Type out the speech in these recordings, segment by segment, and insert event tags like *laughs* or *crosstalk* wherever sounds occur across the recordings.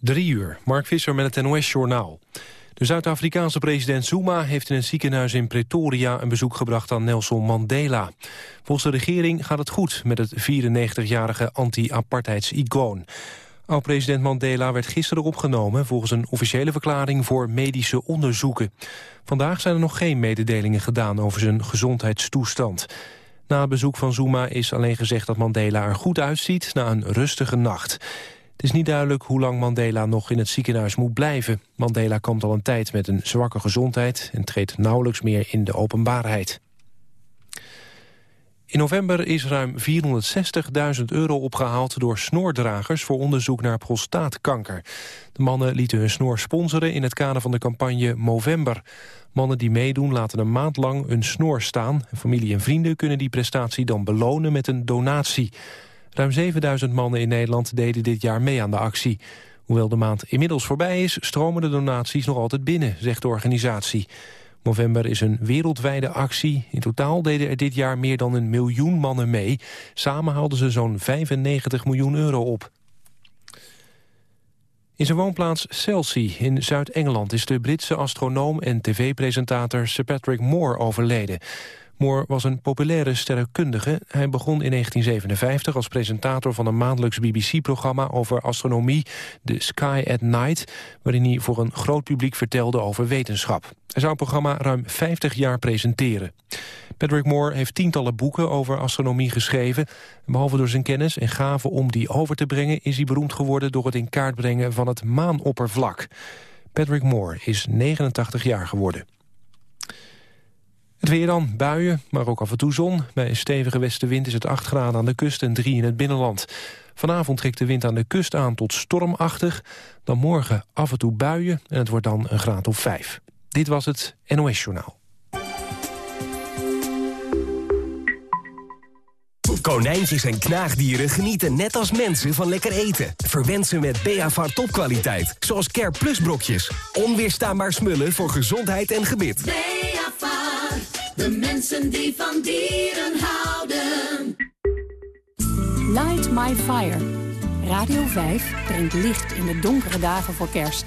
Drie uur, Mark Visser met het NOS-journaal. De Zuid-Afrikaanse president Zuma heeft in een ziekenhuis in Pretoria... een bezoek gebracht aan Nelson Mandela. Volgens de regering gaat het goed met het 94-jarige anti-apartheidsicoon. Oud-president Mandela werd gisteren opgenomen... volgens een officiële verklaring voor medische onderzoeken. Vandaag zijn er nog geen mededelingen gedaan over zijn gezondheidstoestand. Na het bezoek van Zuma is alleen gezegd dat Mandela er goed uitziet... na een rustige nacht. Het is niet duidelijk hoe lang Mandela nog in het ziekenhuis moet blijven. Mandela komt al een tijd met een zwakke gezondheid... en treedt nauwelijks meer in de openbaarheid. In november is ruim 460.000 euro opgehaald door snoordragers voor onderzoek naar prostaatkanker. De mannen lieten hun snor sponsoren in het kader van de campagne Movember. Mannen die meedoen laten een maand lang hun snor staan. Familie en vrienden kunnen die prestatie dan belonen met een donatie. Ruim 7000 mannen in Nederland deden dit jaar mee aan de actie. Hoewel de maand inmiddels voorbij is, stromen de donaties nog altijd binnen, zegt de organisatie. November is een wereldwijde actie. In totaal deden er dit jaar meer dan een miljoen mannen mee. Samen haalden ze zo'n 95 miljoen euro op. In zijn woonplaats Chelsea in Zuid-Engeland is de Britse astronoom en tv-presentator Sir Patrick Moore overleden. Moore was een populaire sterrenkundige. Hij begon in 1957 als presentator van een maandelijks BBC-programma over astronomie, The Sky at Night, waarin hij voor een groot publiek vertelde over wetenschap. Hij zou het programma ruim 50 jaar presenteren. Patrick Moore heeft tientallen boeken over astronomie geschreven. Behalve door zijn kennis en gave om die over te brengen... is hij beroemd geworden door het in kaart brengen van het maanoppervlak. Patrick Moore is 89 jaar geworden. Het weer dan, buien, maar ook af en toe zon. Bij een stevige westenwind is het 8 graden aan de kust en 3 in het binnenland. Vanavond trekt de wind aan de kust aan tot stormachtig. Dan morgen af en toe buien en het wordt dan een graad of 5. Dit was het NOS Journaal. Konijntjes en knaagdieren genieten net als mensen van lekker eten. Verwend ze met Beavar topkwaliteit, zoals Care Plus brokjes. Onweerstaanbaar smullen voor gezondheid en gebit. Beavar, de mensen die van dieren houden. Light My Fire. Radio 5 brengt licht in de donkere dagen voor kerst.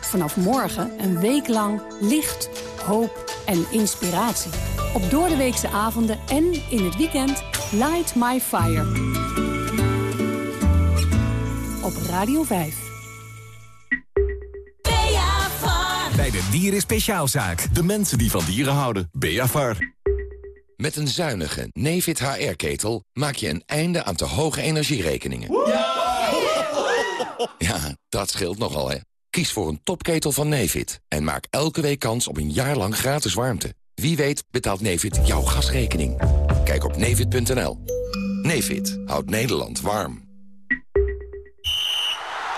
Vanaf morgen een week lang licht, hoop en inspiratie. Op doordeweekse avonden en in het weekend Light My Fire. Op Radio 5. Bij de Dieren Speciaalzaak. De mensen die van dieren houden. Beavar. Met een zuinige Nefit HR-ketel maak je een einde aan te hoge energierekeningen. Ja, dat scheelt nogal, hè. Kies voor een topketel van Nefit en maak elke week kans op een jaar lang gratis warmte. Wie weet betaalt Nefit jouw gasrekening. Kijk op nefit.nl. Nefit houdt Nederland warm.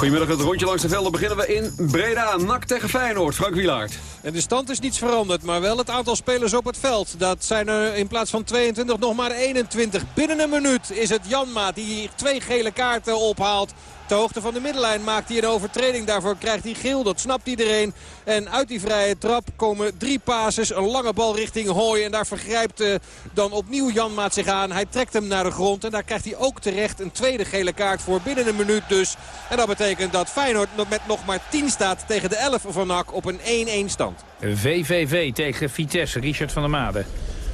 Goedemiddag, het rondje langs de velden beginnen we in Breda. Nak tegen Feyenoord, Frank Wielaert. En de stand is niets veranderd, maar wel het aantal spelers op het veld. Dat zijn er in plaats van 22 nog maar 21. Binnen een minuut is het Janmaat die twee gele kaarten ophaalt. Ter hoogte van de middenlijn maakt hij een overtreding. Daarvoor krijgt hij geel, dat snapt iedereen. En uit die vrije trap komen drie passes. Een lange bal richting Hooi. En daar vergrijpt uh, dan opnieuw Janmaat zich aan. Hij trekt hem naar de grond. En daar krijgt hij ook terecht een tweede gele kaart voor. Binnen een minuut dus. En dat betekent dat Feyenoord met nog maar 10 staat tegen de 11 van NAC op een 1-1 stand. VVV tegen Vitesse, Richard van der Made.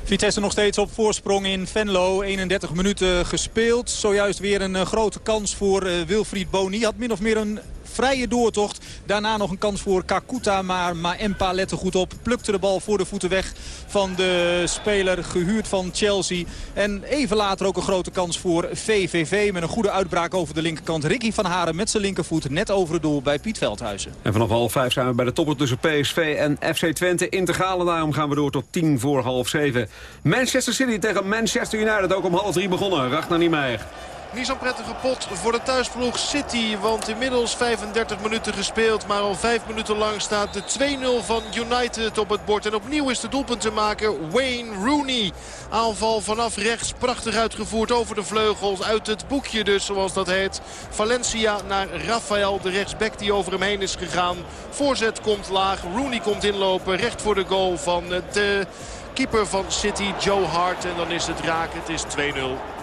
Vitesse nog steeds op voorsprong in Venlo. 31 minuten gespeeld. Zojuist weer een uh, grote kans voor uh, Wilfried Boni. Had min of meer een vrije doortocht. Daarna nog een kans voor Kakuta, maar Maempa lette goed op. Plukte de bal voor de voeten weg van de speler gehuurd van Chelsea. En even later ook een grote kans voor VVV met een goede uitbraak over de linkerkant. Ricky van Haren met zijn linkervoet net over het doel bij Piet Veldhuizen. En vanaf half vijf zijn we bij de topper tussen PSV en FC Twente. Integrale daarom gaan we door tot tien voor half zeven. Manchester City tegen Manchester United ook om half drie begonnen. Ragnar Niemeyer. Niet zo'n prettige pot voor de thuisploeg City. Want inmiddels 35 minuten gespeeld. Maar al 5 minuten lang staat de 2-0 van United op het bord. En opnieuw is de doelpunt te maken Wayne Rooney. Aanval vanaf rechts. Prachtig uitgevoerd over de vleugels. Uit het boekje dus zoals dat heet. Valencia naar Rafael. De rechtsback die over hem heen is gegaan. Voorzet komt laag. Rooney komt inlopen. Recht voor de goal van de keeper van City, Joe Hart. En dan is het raak. Het is 2-0.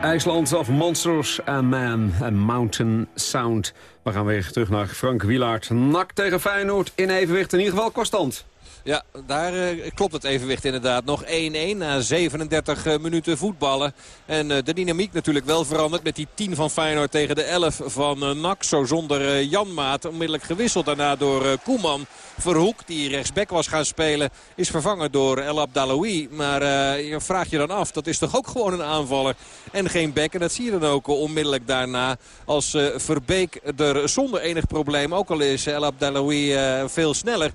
IJsland of Monsters and Man en Mountain Sound. We gaan weer terug naar Frank Wielaert. Nak tegen Feyenoord in evenwicht. In ieder geval constant. Ja, daar eh, klopt het evenwicht inderdaad. Nog 1-1 na 37 eh, minuten voetballen. En eh, de dynamiek natuurlijk wel veranderd met die 10 van Feyenoord tegen de 11 van NAC. Zo zonder Janmaat. Onmiddellijk gewisseld daarna door Koeman. Verhoek, die rechtsback was gaan spelen, is vervangen door El Abdalawi. Maar eh, je vraagt je dan af, dat is toch ook gewoon een aanvaller en geen back. En dat zie je dan ook onmiddellijk daarna als eh, Verbeek er zonder enig probleem, ook al is El Abdalawi eh, veel sneller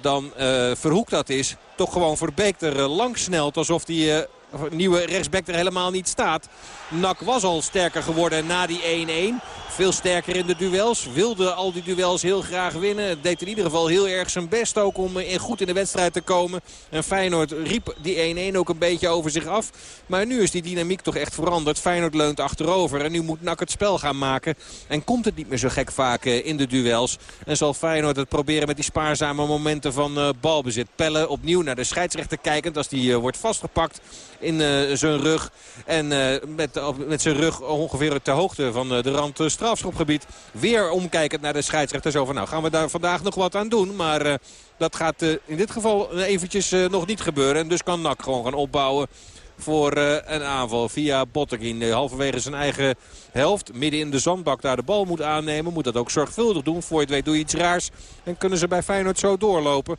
dan Verhoek dat is, toch gewoon Verbeek er langs snelt. Alsof die nieuwe rechtsback er helemaal niet staat. Nak was al sterker geworden na die 1-1. Veel sterker in de duels. Wilde al die duels heel graag winnen. Deed in ieder geval heel erg zijn best ook om eh, goed in de wedstrijd te komen. En Feyenoord riep die 1-1 ook een beetje over zich af. Maar nu is die dynamiek toch echt veranderd. Feyenoord leunt achterover. En nu moet Nak het spel gaan maken. En komt het niet meer zo gek vaak eh, in de duels. En zal Feyenoord het proberen met die spaarzame momenten van eh, balbezit. Pellen opnieuw naar de scheidsrechter kijkend. Als die wordt vastgepakt in zijn rug. En met, met zijn rug ongeveer ter hoogte van de rand strafschopgebied. Weer omkijkend naar de scheidsrechter. Zo van nou gaan we daar vandaag nog wat aan doen. Maar dat gaat in dit geval eventjes nog niet gebeuren. En dus kan NAC gewoon gaan opbouwen voor een aanval via Botteguin. halverwege zijn eigen helft. Midden in de zandbak daar de bal moet aannemen. Moet dat ook zorgvuldig doen. Voor je het weet doe je iets raars. En kunnen ze bij Feyenoord zo doorlopen.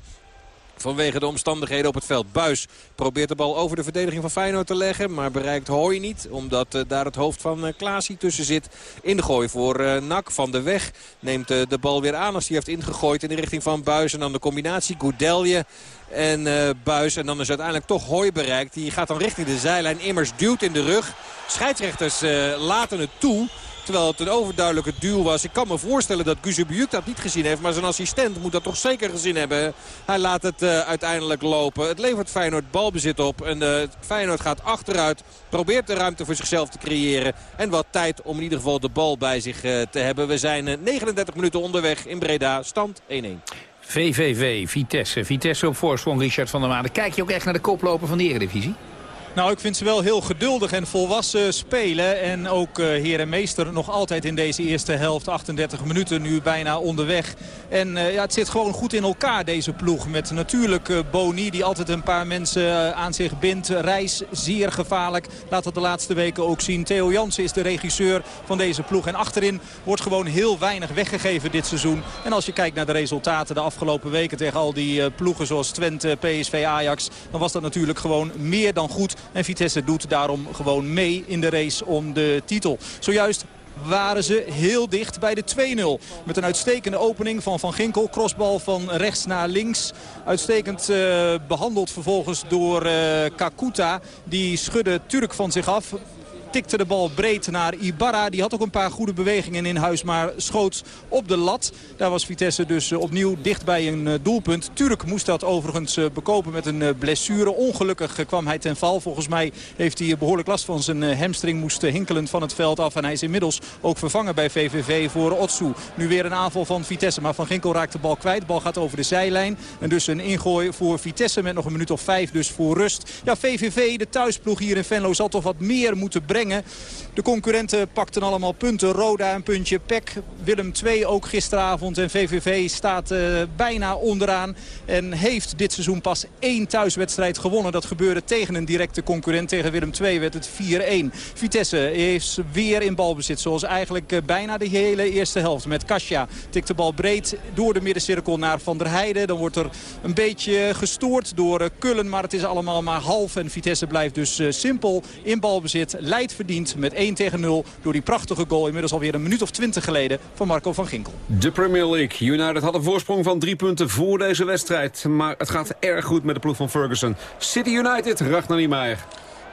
Vanwege de omstandigheden op het veld. Buis probeert de bal over de verdediging van Feyenoord te leggen. Maar bereikt Hooi niet. Omdat uh, daar het hoofd van uh, Klaasie tussen zit. In de gooi voor uh, Nak van de weg. Neemt de bal weer aan als hij heeft ingegooid in de richting van Buis. En dan de combinatie Goudelje en Buis. En dan is uiteindelijk toch Hooi bereikt. Die gaat dan richting de zijlijn. Immers duwt in de rug. Scheidsrechters laten het toe. Terwijl het een overduidelijke duel was. Ik kan me voorstellen dat Guzebujuk dat niet gezien heeft. Maar zijn assistent moet dat toch zeker gezien hebben. Hij laat het uh, uiteindelijk lopen. Het levert Feyenoord balbezit op. En uh, Feyenoord gaat achteruit. Probeert de ruimte voor zichzelf te creëren. En wat tijd om in ieder geval de bal bij zich uh, te hebben. We zijn 39 minuten onderweg in Breda. Stand 1-1. VVV, Vitesse. Vitesse op voorsprong, Richard van der Maden. Kijk je ook echt naar de koploper van de Eredivisie? Nou, ik vind ze wel heel geduldig en volwassen spelen. En ook uh, heer en meester nog altijd in deze eerste helft. 38 minuten nu bijna onderweg. En uh, ja, het zit gewoon goed in elkaar, deze ploeg. Met natuurlijk uh, Boni, die altijd een paar mensen aan zich bindt. Reis, zeer gevaarlijk. Laat dat de laatste weken ook zien. Theo Jansen is de regisseur van deze ploeg. En achterin wordt gewoon heel weinig weggegeven dit seizoen. En als je kijkt naar de resultaten de afgelopen weken... tegen al die ploegen zoals Twente, PSV, Ajax... dan was dat natuurlijk gewoon meer dan goed. En Vitesse doet daarom gewoon mee in de race om de titel. Zojuist waren ze heel dicht bij de 2-0. Met een uitstekende opening van Van Ginkel. Crossbal van rechts naar links. Uitstekend uh, behandeld vervolgens door uh, Kakuta. Die schudde Turk van zich af tikte de bal breed naar Ibarra. Die had ook een paar goede bewegingen in huis, maar schoot op de lat. Daar was Vitesse dus eh, opnieuw dicht bij een eh, doelpunt. Turk moest dat overigens eh, bekopen met een blessure. Ongelukkig kwam hij ten val. Volgens mij heeft hij behoorlijk last van zijn hamstring. Moest hinkelend van het veld af. En hij is inmiddels ook vervangen bij VVV voor Otsu. Nu weer een aanval van Vitesse. Maar Van Ginkel raakt de bal kwijt. De bal gaat over de zijlijn. En dus een ingooi voor Vitesse met nog een minuut of vijf dus voor rust. Ja, VVV, de thuisploeg hier in Venlo, zal toch wat meer moeten brengen de concurrenten pakten allemaal punten. Roda een puntje, PEC, Willem II ook gisteravond. En VVV staat uh, bijna onderaan. En heeft dit seizoen pas één thuiswedstrijd gewonnen. Dat gebeurde tegen een directe concurrent. Tegen Willem II werd het 4-1. Vitesse is weer in balbezit. Zoals eigenlijk uh, bijna de hele eerste helft. Met Kasia tikt de bal breed door de middencirkel naar Van der Heijden. Dan wordt er een beetje gestoord door uh, Kullen. Maar het is allemaal maar half. En Vitesse blijft dus simpel in balbezit. Leidt verdiend met 1 tegen 0 door die prachtige goal. Inmiddels alweer een minuut of 20 geleden van Marco van Ginkel. De Premier League. United had een voorsprong van drie punten voor deze wedstrijd. Maar het gaat erg goed met de ploeg van Ferguson. City United, Ragnar Niemeyer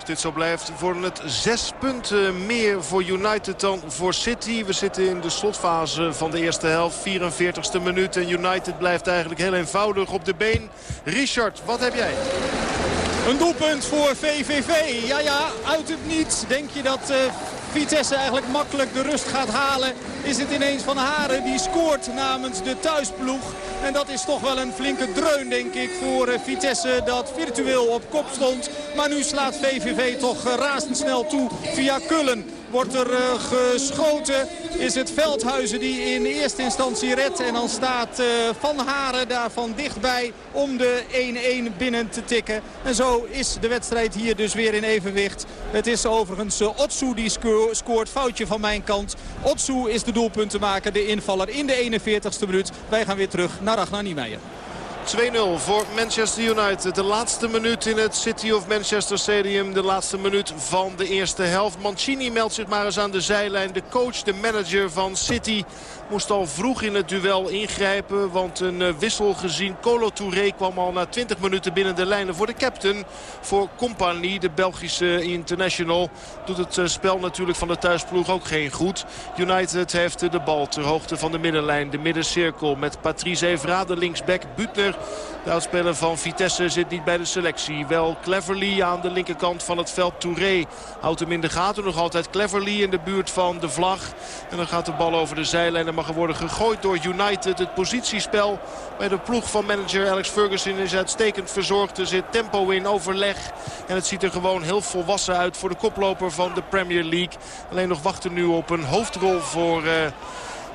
dit zo blijft, worden het zes punten meer voor United dan voor City. We zitten in de slotfase van de eerste helft, 44ste minuut. En United blijft eigenlijk heel eenvoudig op de been. Richard, wat heb jij? Een doelpunt voor VVV. Ja, ja, uit het niets denk je dat uh, Vitesse eigenlijk makkelijk de rust gaat halen. Is het ineens Van Haren die scoort namens de thuisploeg. En dat is toch wel een flinke dreun, denk ik, voor uh, Vitesse dat virtueel op kop stond. Maar nu slaat VVV toch uh, razendsnel toe via Kullen wordt er uh, geschoten. Is het Veldhuizen die in eerste instantie redt. En dan staat uh, Van Haren daarvan dichtbij om de 1-1 binnen te tikken. En zo is de wedstrijd hier dus weer in evenwicht. Het is overigens uh, Otsu die sco scoort. Foutje van mijn kant. Otsu is de doelpuntenmaker, de invaller in de 41ste minuut. Wij gaan weer terug naar Ragnar Niemeyer. 2-0 voor Manchester United. De laatste minuut in het City of Manchester Stadium. De laatste minuut van de eerste helft. Mancini meldt zich maar eens aan de zijlijn. De coach, de manager van City. Moest al vroeg in het duel ingrijpen. Want een eh, wissel gezien. Colo Touré kwam al na 20 minuten binnen de lijnen voor de captain. Voor Compagnie, de Belgische international. Doet het eh, spel natuurlijk van de thuisploeg ook geen goed. United heeft de bal ter hoogte van de middenlijn. De middencirkel met Patrice Evra, de linksback. Butner, de oudspeler van Vitesse, zit niet bij de selectie. Wel Cleverly aan de linkerkant van het veld. Touré houdt hem in de gaten. Nog altijd Cleverly in de buurt van de vlag. En dan gaat de bal over de zijlijn mag worden gegooid door United. Het positiespel bij de ploeg van manager Alex Ferguson is uitstekend verzorgd. Er zit tempo in, overleg. En het ziet er gewoon heel volwassen uit voor de koploper van de Premier League. Alleen nog wachten nu op een hoofdrol voor... eh,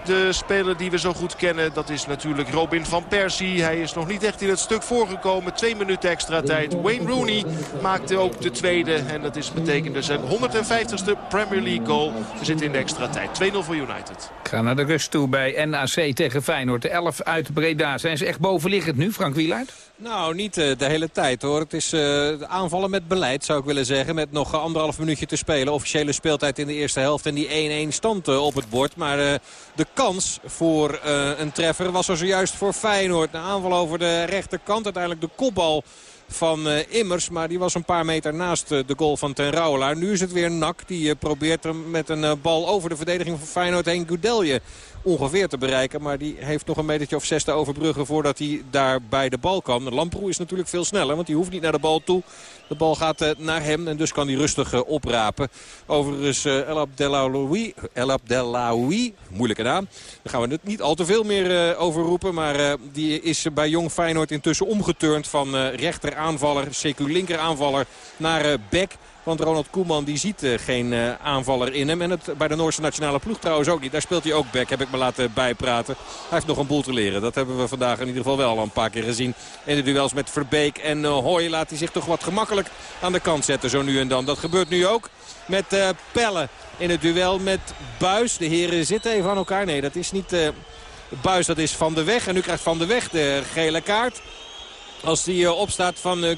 de speler die we zo goed kennen, dat is natuurlijk Robin van Persie. Hij is nog niet echt in het stuk voorgekomen. Twee minuten extra tijd. Wayne Rooney maakte ook de tweede. En dat is betekende zijn 150ste Premier League goal. We zitten in de extra tijd. 2-0 voor United. Ik ga naar de rust toe bij NAC tegen Feyenoord. De 11 uit Breda. Zijn ze echt bovenliggend nu, Frank Wielaert? Nou, niet eh, de hele tijd hoor. Het is eh, aanvallen met beleid zou ik willen zeggen. Met nog anderhalf minuutje te spelen. Officiële speeltijd in de eerste helft. En die 1-1 stand eh, op het bord. Maar de kans voor een treffer was er zojuist voor Feyenoord. Een aanval over de rechterkant. Uiteindelijk de kopbal van Immers. Maar die was een paar meter naast de goal van Ten Rouwelaar. Nu is het weer Nak. Die probeert hem met een bal over de verdediging van Feyenoord heen Goudelje ongeveer te bereiken. Maar die heeft nog een metertje of zes te overbruggen voordat hij daar bij de bal kan. Lamproe is natuurlijk veel sneller, want die hoeft niet naar de bal toe. De bal gaat eh, naar hem en dus kan hij rustig eh, oprapen. Overigens eh, El Abdelaoui, El Abdelaoui, moeilijke naam. Daar gaan we het niet al te veel meer over roepen. Maar die is bij Jong Feyenoord intussen omgeturnd van rechter aanvaller, CQ linker aanvaller naar back. Want Ronald Koeman die ziet eh, geen eh, aanvaller in hem. En het, bij de Noorse nationale ploeg trouwens ook niet. Daar speelt hij ook back, heb ik me laten bijpraten. Hij heeft nog een boel te leren. Dat hebben we vandaag in ieder geval wel al een paar keer gezien. In de duels met Verbeek en uh, Hoy laat hij zich toch wat gemakkelijk aan de kant zetten. Zo nu en dan. Dat gebeurt nu ook met uh, Pelle in het duel met Buis. De heren zitten even aan elkaar. Nee, dat is niet uh, Buis, dat is Van de Weg. En nu krijgt Van de Weg de gele kaart. Als die opstaat van uh,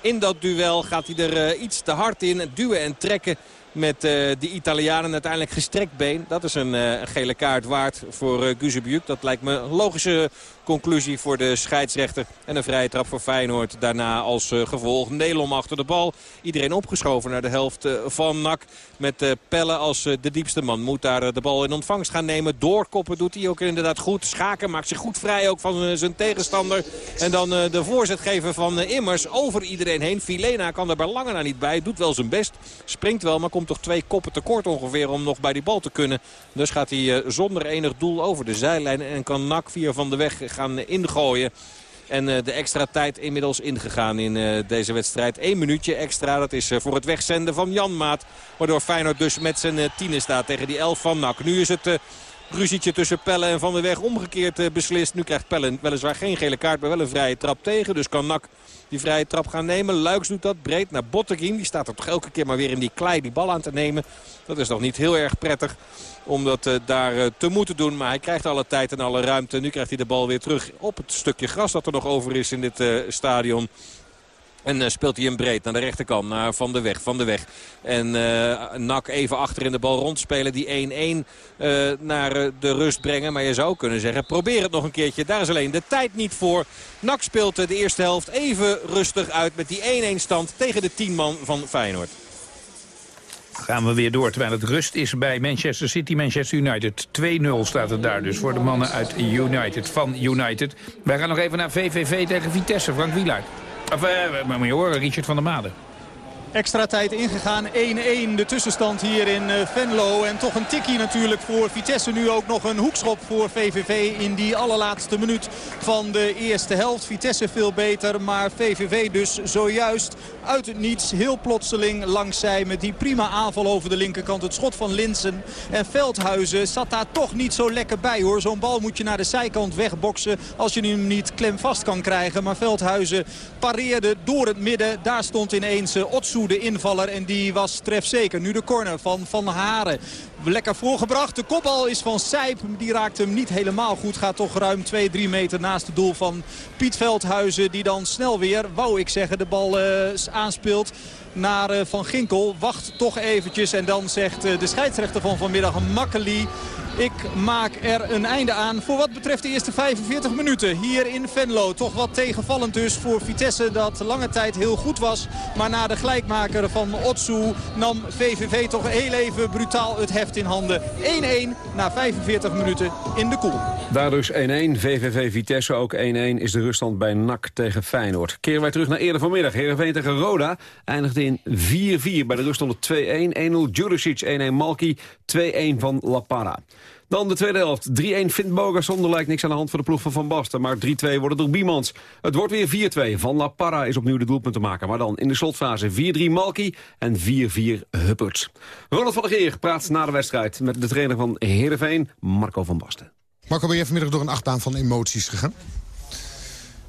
in dat duel gaat hij er uh, iets te hard in. Duwen en trekken met uh, die Italianen uiteindelijk gestrekt been. Dat is een uh, gele kaart waard voor uh. Dat lijkt me een logische conclusie voor de scheidsrechter. En een vrije trap voor Feyenoord. Daarna als gevolg Nelom achter de bal. Iedereen opgeschoven naar de helft van NAC. Met Pelle als de diepste man. Moet daar de bal in ontvangst gaan nemen. Doorkoppen doet hij ook inderdaad goed. Schaken maakt zich goed vrij ook van zijn tegenstander. En dan de voorzet geven van Immers over iedereen heen. Filena kan er bij lange na niet bij. Doet wel zijn best. Springt wel, maar komt toch twee koppen tekort ongeveer om nog bij die bal te kunnen. Dus gaat hij uh, zonder enig doel over de zijlijn. En kan NAC via van de weg gaan ingooien. En uh, de extra tijd inmiddels ingegaan in uh, deze wedstrijd. Eén minuutje extra, dat is voor het wegzenden van Janmaat. Waardoor Feyenoord dus met zijn tienen staat tegen die elf van NAC. Nu is het ruzietje tussen Pelle en Van der Weg omgekeerd beslist. Nu krijgt Pelle weliswaar geen gele kaart, maar wel een vrije trap tegen. Dus kan NAC die vrije trap gaan nemen. Luiks doet dat breed naar Botteguin. Die staat er toch elke keer maar weer in die klei die bal aan te nemen. Dat is nog niet heel erg prettig om dat uh, daar uh, te moeten doen. Maar hij krijgt alle tijd en alle ruimte. Nu krijgt hij de bal weer terug op het stukje gras dat er nog over is in dit stadion. En uh, speelt hij hem breed naar de rechterkant, naar Van de Weg. Van de Weg. En uh, Nak even achter in de bal rondspelen. Die 1-1 uh, naar de rust brengen. Maar je zou kunnen zeggen, probeer het nog een keertje. Daar is alleen de tijd niet voor. Nak speelt de eerste helft even rustig uit met die 1-1 stand tegen de 10 man van Feyenoord gaan we weer door. Terwijl het rust is bij Manchester City, Manchester United. 2-0 staat het daar dus voor de mannen uit United, van United. Wij gaan nog even naar VVV tegen Vitesse, Frank Wielaert. Of, uh, maar je horen, Richard van der Made. Extra tijd ingegaan, 1-1 de tussenstand hier in Venlo. En toch een tikkie natuurlijk voor Vitesse. Nu ook nog een hoekschop voor VVV in die allerlaatste minuut van de eerste helft. Vitesse veel beter, maar VVV dus zojuist uit het niets. Heel plotseling langs zij met die prima aanval over de linkerkant. Het schot van Linsen en Veldhuizen zat daar toch niet zo lekker bij hoor. Zo'n bal moet je naar de zijkant wegboksen als je hem niet klem vast kan krijgen. Maar Veldhuizen pareerde door het midden. Daar stond ineens Otsu de invaller. En die was trefzeker. Nu de corner van Van Haren. Lekker voorgebracht. De kopbal is van Sijp. Die raakt hem niet helemaal goed. Gaat toch ruim 2-3 meter naast het doel van Piet Veldhuizen. Die dan snel weer, wou ik zeggen, de bal uh, aanspeelt naar uh, Van Ginkel. Wacht toch eventjes. En dan zegt uh, de scheidsrechter van vanmiddag, Makkeli... Ik maak er een einde aan voor wat betreft de eerste 45 minuten hier in Venlo. Toch wat tegenvallend dus voor Vitesse dat lange tijd heel goed was. Maar na de gelijkmaker van Otsu nam VVV toch heel even brutaal het heft in handen. 1-1 na 45 minuten in de koel. Daar dus 1-1. VVV Vitesse ook 1-1 is de ruststand bij NAC tegen Feyenoord. Keren wij terug naar eerder vanmiddag. Heerenveen tegen Roda eindigde in 4-4. Bij de ruststand 2-1. 1-0 Juricic, 1-1 Malki, 2-1 van La Parra. Dan de tweede helft. 3-1 Finn Bogason. Er lijkt niks aan de hand voor de ploeg van Van Basten. Maar 3-2 wordt door Biemans. Het wordt weer 4-2. Van La Parra is opnieuw de doelpunt te maken. Maar dan in de slotfase 4-3 Malki en 4-4 Hupperts. Ronald van der Geer praat na de wedstrijd met de trainer van Heerenveen, Marco van Basten. Marco, ben je vanmiddag door een achtbaan van emoties gegaan?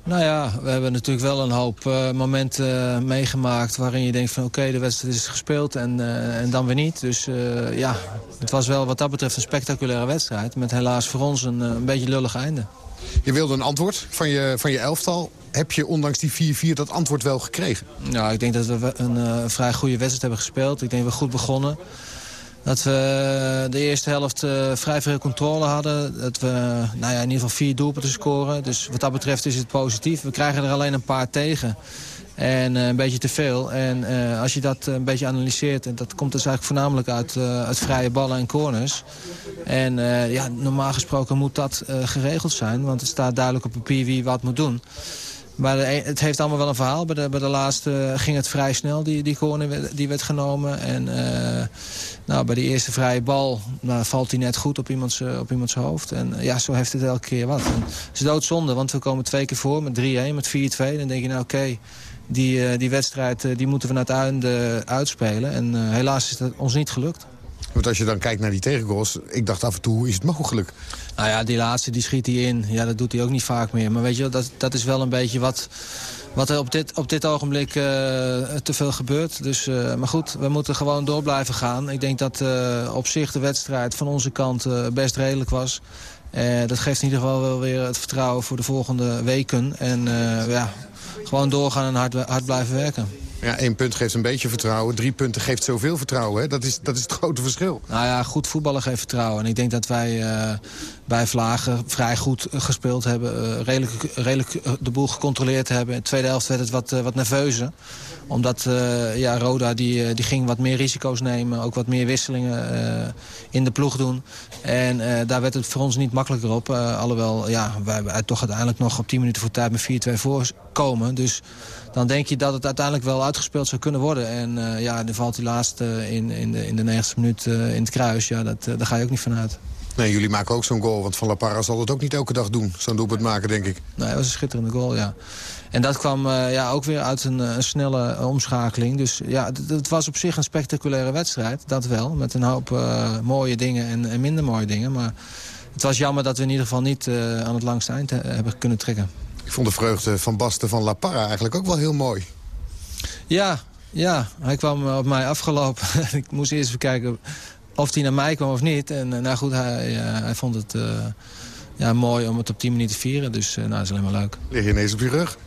Nou ja, we hebben natuurlijk wel een hoop uh, momenten uh, meegemaakt... waarin je denkt van oké, de wedstrijd is gespeeld en, uh, en dan weer niet. Dus ja, het was wel wat dat betreft een spectaculaire wedstrijd... met helaas voor ons een, een beetje lullig einde. Je wilde een antwoord van je, van je elftal. Heb je ondanks die 4-4 dat antwoord wel gekregen? Nou, ik denk dat we een, een vrij goede wedstrijd hebben gespeeld. Ik denk dat we goed begonnen dat we de eerste helft uh, vrij veel controle hadden. Dat we nou ja, in ieder geval vier doelpunten scoren. Dus wat dat betreft is het positief. We krijgen er alleen een paar tegen. En uh, een beetje te veel. En uh, als je dat een beetje analyseert... en dat komt dus eigenlijk voornamelijk uit, uit vrije ballen en corners. En ja, normaal gesproken moet dat geregeld zijn. Want het staat duidelijk op papier wie wat moet doen. Maar de, het heeft allemaal wel een verhaal. Bij de, bij de laatste ging het vrij snel, die, die corner die werd genomen. En nou, bij de eerste vrije bal nou, valt hij net goed op iemands, op iemands hoofd. En uh, ja, zo heeft het elke keer wat. En het is doodzonde, want we komen twee keer voor met 3-1, met 4-2. Dan denk je, nou oké, okay, die, uh, die wedstrijd die moeten we naar het einde uitspelen. En helaas is dat ons niet gelukt. Want als je dan kijkt naar die tegengoals, ik dacht af en toe, hoe is het mogelijk? Nou ja, die laatste die schiet hij in. Ja, dat doet hij ook niet vaak meer. Maar weet je, dat, dat is wel een beetje wat, wat er op dit, op dit ogenblik uh, te veel gebeurt. Dus, uh, maar goed, we moeten gewoon door blijven gaan. Ik denk dat uh, op zich de wedstrijd van onze kant best redelijk was. dat geeft in ieder geval wel weer het vertrouwen voor de volgende weken. En ja, gewoon doorgaan en hard, hard blijven werken. Ja, één punt geeft een beetje vertrouwen. Drie punten geeft zoveel vertrouwen. Hè? Dat, is, dat is het grote verschil. Nou ja, goed voetballen geeft vertrouwen. En ik denk dat wij uh, bij Vlagen vrij goed gespeeld hebben. Uh, redelijk, redelijk de boel gecontroleerd hebben. In de tweede helft werd het wat, uh, wat nerveuzer omdat ja, Roda die, die ging wat meer risico's nemen. Ook wat meer wisselingen in de ploeg doen. En daar werd het voor ons niet makkelijker op. alhoewel ja, wij toch uiteindelijk nog op 10 minuten voor tijd met 4-2 voorkomen. Dus dan denk je dat het uiteindelijk wel uitgespeeld zou kunnen worden. En uh, ja, dan valt die laatste in, in, de, in de 90 minuut uh, in het kruis. Ja, dat, uh, daar ga je ook niet vanuit. Nee, jullie maken ook zo'n goal. Want Van La Parra zal het ook niet elke dag doen. Zo'n doelpunt maken, denk ik. Nee, dat was een schitterende goal, ja. En dat kwam uh, ja, ook weer uit een, een snelle omschakeling. Dus ja, het was op zich een spectaculaire wedstrijd. Dat wel, met een hoop uh, mooie dingen en, en, minder mooie dingen. Maar het was jammer dat we in ieder geval niet aan het langste eind hebben kunnen trekken. Ik vond de vreugde van Basten van La Parra eigenlijk ook wel heel mooi. Ja, ja. hij kwam op mij afgelopen. *laughs* ik moest eerst even kijken of hij naar mij kwam of niet. En nou goed, hij, uh, hij vond het uh, ja, mooi om het op 10 minuten te vieren. Dus uh, nou, dat is alleen maar leuk. Lig je ineens op je rug?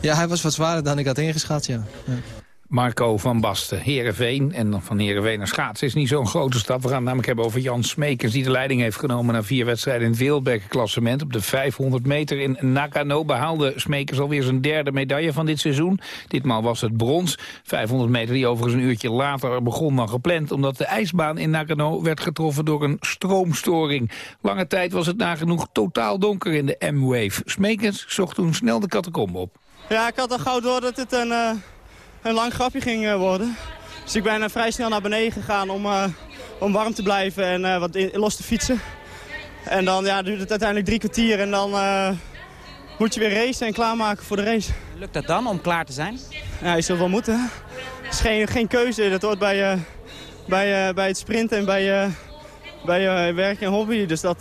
Ja, hij was wat zwaarder dan ik had ingeschat, ja. ja. Marco van Basten, Heerenveen. En van Heerenveen naar schaatsen is niet zo'n grote stap. We gaan het namelijk hebben over Jan Smekers... die de leiding heeft genomen na vier wedstrijden in het wereldbekerklassement. Op de 500 meter in Nakano behaalde Smekers alweer zijn derde medaille van dit seizoen. Ditmaal was het brons. 500 meter die overigens een uurtje later begon dan gepland... omdat de ijsbaan in Nakano werd getroffen door een stroomstoring. Lange tijd was het nagenoeg totaal donker in de M-Wave. Smekers zocht toen snel de catacombe op. Ja, ik had al gauw door dat het een... Uh een lang grapje ging uh, worden. Dus ik ben uh, vrij snel naar beneden gegaan om, uh, om warm te blijven en wat in, los te fietsen. En dan ja, duurt het uiteindelijk drie kwartier en dan moet je weer racen en klaarmaken voor de race. Lukt dat dan om klaar te zijn? Ja, je zult wel moeten. Het is geen, geen keuze, dat hoort bij, bij, bij het sprinten en bij, bij werk en hobby. Dus dat,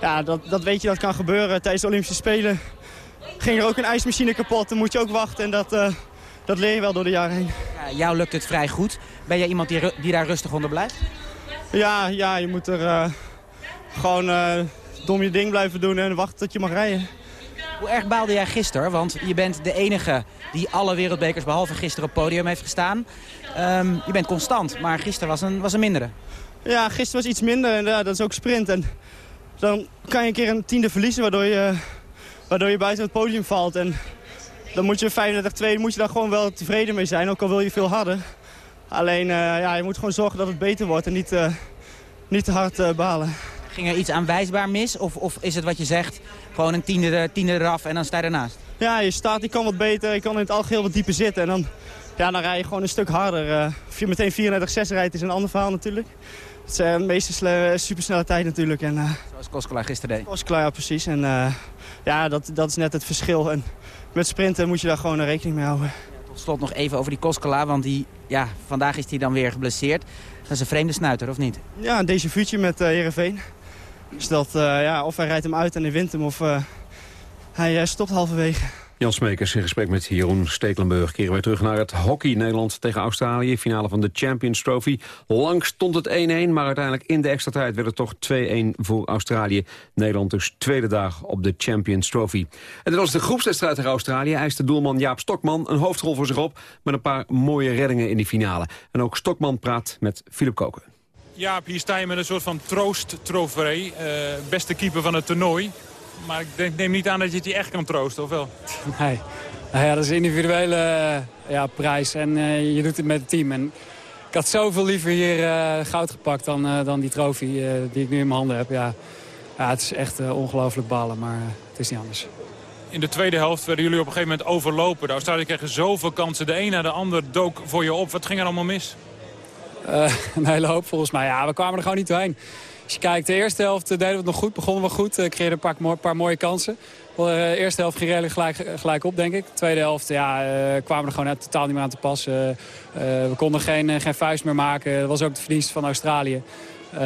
ja, dat, dat weet je, dat kan gebeuren. Tijdens de Olympische Spelen ging er ook een ijsmachine kapot. Dan moet je ook wachten en dat dat leer je wel door de jaren heen. Ja, jou lukt het vrij goed. Ben jij iemand die, die daar rustig onder blijft? Ja, ja je moet er uh, gewoon uh, dom je ding blijven doen en wachten tot je mag rijden. Hoe erg baalde jij gisteren? Want je bent de enige die alle wereldbekers behalve gisteren op podium heeft gestaan. Um, je bent constant, maar gisteren was een, was een mindere. Ja, gisteren was iets minder en ja, dat is ook sprint. En dan kan je een keer een tiende verliezen waardoor je, waardoor je buiten het podium valt. En dan moet je 35-2 moet je daar gewoon wel tevreden mee zijn, ook al wil je veel harder. Alleen, eh, ja, je moet gewoon zorgen dat het beter wordt en niet, eh, niet te hard eh, balen. Ging er iets aanwijsbaar mis? Of, of is het wat je zegt, gewoon een tiende, tiende eraf en dan sta je ernaast? Ja, je staat die kan wat beter, je kan in het algeheel wat dieper zitten. En dan, ja, dan rij je gewoon een stuk harder. Of je meteen 34-6 rijdt is een ander verhaal natuurlijk. Het is de meeste supersnelle tijd natuurlijk. En, Zoals Koskela gisteren deed. Koskela, ja, precies. En ja, dat, dat is net het verschil. En met sprinten moet je daar gewoon rekening mee houden. Tot slot nog even over die Koskela, want die, ja, vandaag is hij dan weer geblesseerd. Dat is een vreemde snuiter, of niet? Ja, een deze vuurtje met eh Heerenveen. Dus dat, eh, ja, of hij rijdt hem uit en hij wint hem, of eh, hij eh, stopt halverwege. Jan Smekers in gesprek met Jeroen Stekelenburg. Keren wij terug naar het hockey. Nederland tegen Australië. Finale van de Champions Trophy. Lang stond het 1-1, maar uiteindelijk in de extra tijd werd het toch 2-1 voor Australië. Nederland dus tweede dag op de Champions Trophy. En dat was de groepswedstrijd tegen Australië. Eiste doelman Jaap Stokman een hoofdrol voor zich op... met een paar mooie reddingen in die finale. En ook Stokman praat met Philip Koken. Ja, hier sta je met een soort van troost-trofee. Eh, beste keeper van het toernooi. Maar ik denk, neem niet aan dat je het je echt kan troosten, of wel? *laughs* Nee, nou ja, dat is een individuele eh, ja, prijs en eh, je doet het met het team. En ik had zoveel liever hier eh, goud gepakt dan, dan die trofee die ik nu in mijn handen heb. Ja, ja het is echt ongelooflijk balen, maar het is niet anders. In de tweede helft werden jullie op een gegeven moment overlopen. De Australiërs kregen zoveel kansen. De een na de ander dook voor je op. Wat ging er allemaal mis? *laughs* Een hele hoop volgens mij. Ja, we kwamen er gewoon niet doorheen. Als je kijkt, de eerste helft eh, deden we het nog goed. Begonnen we goed. Uh, creëerden een paar, paar mooie kansen. Eh, De eerste helft ging redelijk gelijk, gelijk op, denk ik. De tweede helft ja, eh, kwamen we er gewoon totaal niet meer aan te passen. Eh, eh, we konden geen, eh, geen vuist meer maken. Dat was ook de verdienste van Australië. Eh,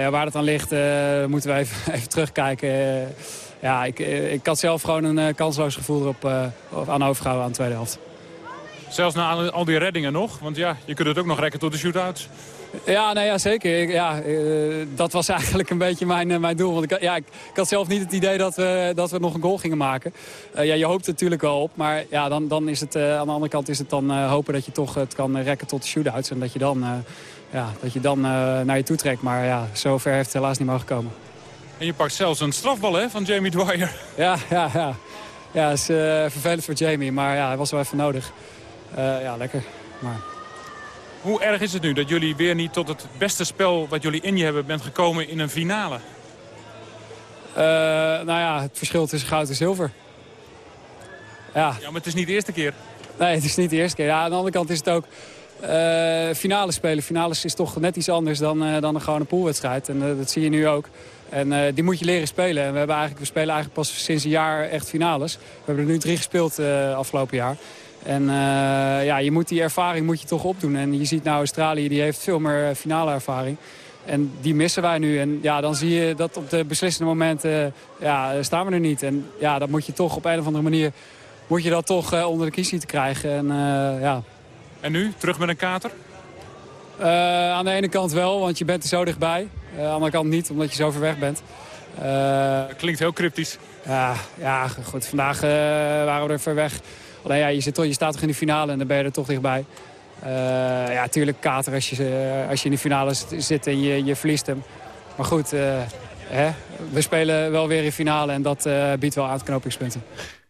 ja, waar het aan ligt, eh, moeten we even, *laughs* even terugkijken. Eh, ja, ik, eh, ik had zelf gewoon een eh, kansloos gevoel erop eh, aan overgehouden aan de tweede helft. Zelfs na al- al die reddingen nog. Want ja, je kunt het ook nog rekken tot de shootouts. Ja, nee, ja zeker. Ik, ja, eh, dat was eigenlijk een beetje mijn, eh, mijn doel. Want ik, had- ja, ik, ik had zelf niet het idee dat we, dat we nog een goal gingen maken. Eh, ja, je hoopt er natuurlijk wel op. Maar ja, dan, dan is het, aan de andere kant is het dan hopen dat je toch het kan rekken tot de shootouts. En dat je dan, ja, dat je dan naar je toe trekt. Maar ja, zover heeft het helaas niet mogen komen. En je pakt zelfs een strafbal hè, van Jamie Dwyer. *laughs* Ja, ja, ja. Ja, is vervelend voor Jamie. Maar ja, hij was wel even nodig. Ja, lekker. Maar... Hoe erg is het nu dat jullie weer niet tot het beste spel wat jullie in je hebben bent gekomen in een finale? Eh, nou ja, het verschil tussen goud en zilver. Ja. Ja, maar het is niet de eerste keer. Nee, het is niet de eerste keer. Ja, aan de andere kant is het ook... eh finale spelen. Finales is toch net iets anders dan, eh, dan een gewone poolwedstrijd. En dat zie je nu ook. En die moet je leren spelen. En we, hebben eigenlijk, we spelen eigenlijk pas sinds een jaar echt finales. We hebben er nu drie gespeeld afgelopen jaar. En eh, ja, je moet die ervaring moet je toch opdoen. En je ziet nou Australië, die heeft veel meer eh, finale ervaring. En die missen wij nu. En ja, dan zie je dat op de beslissende momenten eh, ja, staan we er niet. En ja, dat moet je toch op een of andere manier moet je dat toch onder de kies zien te krijgen. En, ja. En nu, terug met een kater? Aan de ene kant wel, want je bent er zo dichtbij. Aan de andere kant niet, omdat je zo ver weg bent. Klinkt heel cryptisch. Ja, ja goed. Vandaag waren we er ver weg. Ja, je, zit, toch- je staat toch in de finale en dan ben je er toch dichtbij. Eh, ja, tuurlijk kater als je, eh, als je in de finale zit- en je, je verliest hem. Maar goed, eh, hè, we spelen wel weer in finale en dat biedt wel aanknopingspunten.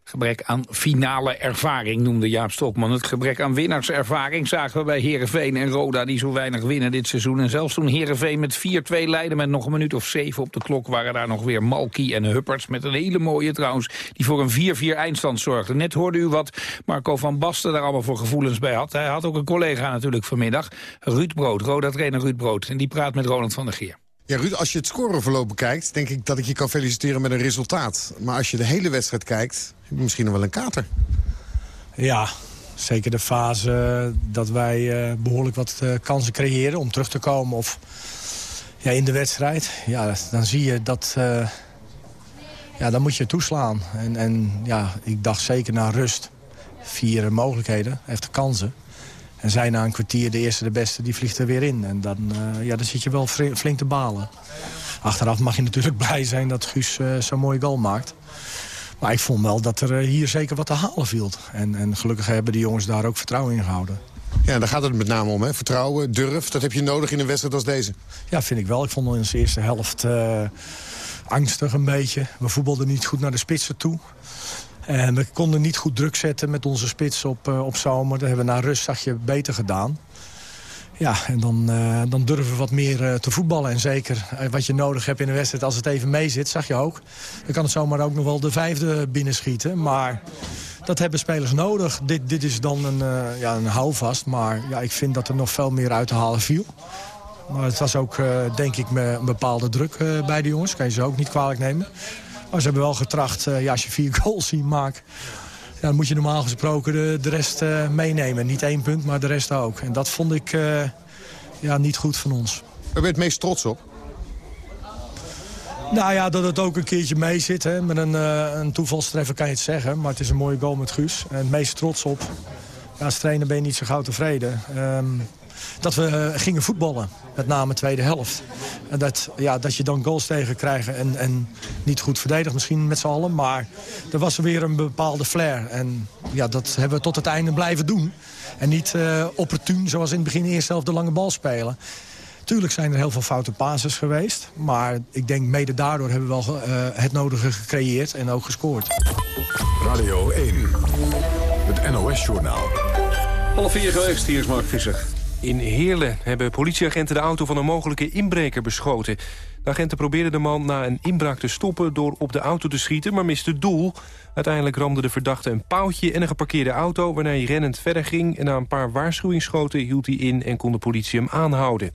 Gebrek aan finale ervaring noemde Jaap Stokman. Het gebrek aan winnaarservaring zagen we bij Herenveen en Roda... die zo weinig winnen dit seizoen. En zelfs toen Herenveen met 4-2 leidde met nog een minuut of zeven op de klok... waren daar nog weer Malky en Hupperts met een hele mooie trouwens... die voor een 4-4 eindstand zorgden. Net hoorde u wat Marco van Basten daar allemaal voor gevoelens bij had. Hij had ook een collega natuurlijk vanmiddag, Ruud Brood, Roda-trainer Ruud Brood. En die praat met Ronald van der Geer. Ja, Ruud, als je het scoreverloop bekijkt... denk ik dat ik je kan feliciteren met een resultaat. Maar als je de hele wedstrijd kijkt, heb je misschien nog wel een kater. Ja, zeker de fase dat wij eh, behoorlijk wat eh, kansen creëren om terug te komen. Of ja, in de wedstrijd. Ja, dan zie je dat... eh, ja, dan moet je toeslaan. En, en ja, ik dacht zeker na rust. Vier mogelijkheden, heeft kansen. En zij na een kwartier de eerste de beste, die vliegt er weer in. En dan, eh, ja, dan zit je wel flink te balen. Achteraf mag je natuurlijk *laughs* blij zijn dat Guus eh, zo'n mooie goal maakt. Maar ik vond wel dat er eh, hier zeker wat te halen viel. En, en gelukkig hebben de jongens daar ook vertrouwen in gehouden. Ja, daar gaat het met name om, hè? Vertrouwen, durf, dat heb je nodig in een wedstrijd als deze. Ja, vind ik wel. Ik vond in de eerste helft angstig een beetje. We voetbalden niet goed naar de spitsen toe. We konden niet goed druk zetten met onze spits op, eh, op zomer. Dat hebben we na rust zag je beter gedaan. Ja, en dan, eh, dan durven we wat meer eh, te voetballen. En zeker wat je nodig hebt in een wedstrijd, als het even mee zit, zag je ook. Dan kan het zomaar ook nog wel de vijfde binnenschieten. Maar dat hebben spelers nodig. Dit, dit is dan een, ja, een houvast. Maar ja, ik vind dat er nog veel meer uit te halen viel. Maar het was ook, denk ik, een bepaalde druk bij de jongens. Kan je ze ook niet kwalijk nemen. Maar ze hebben wel getracht, eh, ja, als je vier *laughs* goals zien maakt... Ja, dan moet je normaal gesproken de, de rest eh, meenemen. Niet één punt, maar de rest ook. En dat vond ik eh, ja, niet goed van ons. Waar ben je het meest trots op? Nou ja, dat het ook een keertje mee zit. Hè. Met een, eh, een toevalstreffer kan je het zeggen. Maar het is een mooie goal met Guus. En het meest trots op. Ja, als trainer ben je niet zo gauw tevreden. Ehm, dat we eh, gingen voetballen. Met name tweede helft. En dat, ja, dat je dan goals tegen krijgt. En, en niet goed verdedigd misschien met z'n allen. Maar er was weer een bepaalde flair. En ja, dat hebben we tot het einde blijven doen. En niet eh opportun zoals in het begin eerst zelf de lange bal spelen. Tuurlijk zijn er heel veel foute passes geweest. Maar ik denk mede daardoor hebben we wel eh, het nodige gecreëerd en ook gescoord. Radio 1, het NOS-journaal. Half vier geweest, hier is Mark Visser. In Heerlen hebben politieagenten de auto van een mogelijke inbreker beschoten. De agenten probeerden de man na een inbraak te stoppen door op de auto te schieten, maar miste doel. Uiteindelijk ramde de verdachte een paaltje en een geparkeerde auto... waarna hij rennend verder ging en na een paar waarschuwingsschoten hield hij in... en kon de politie hem aanhouden.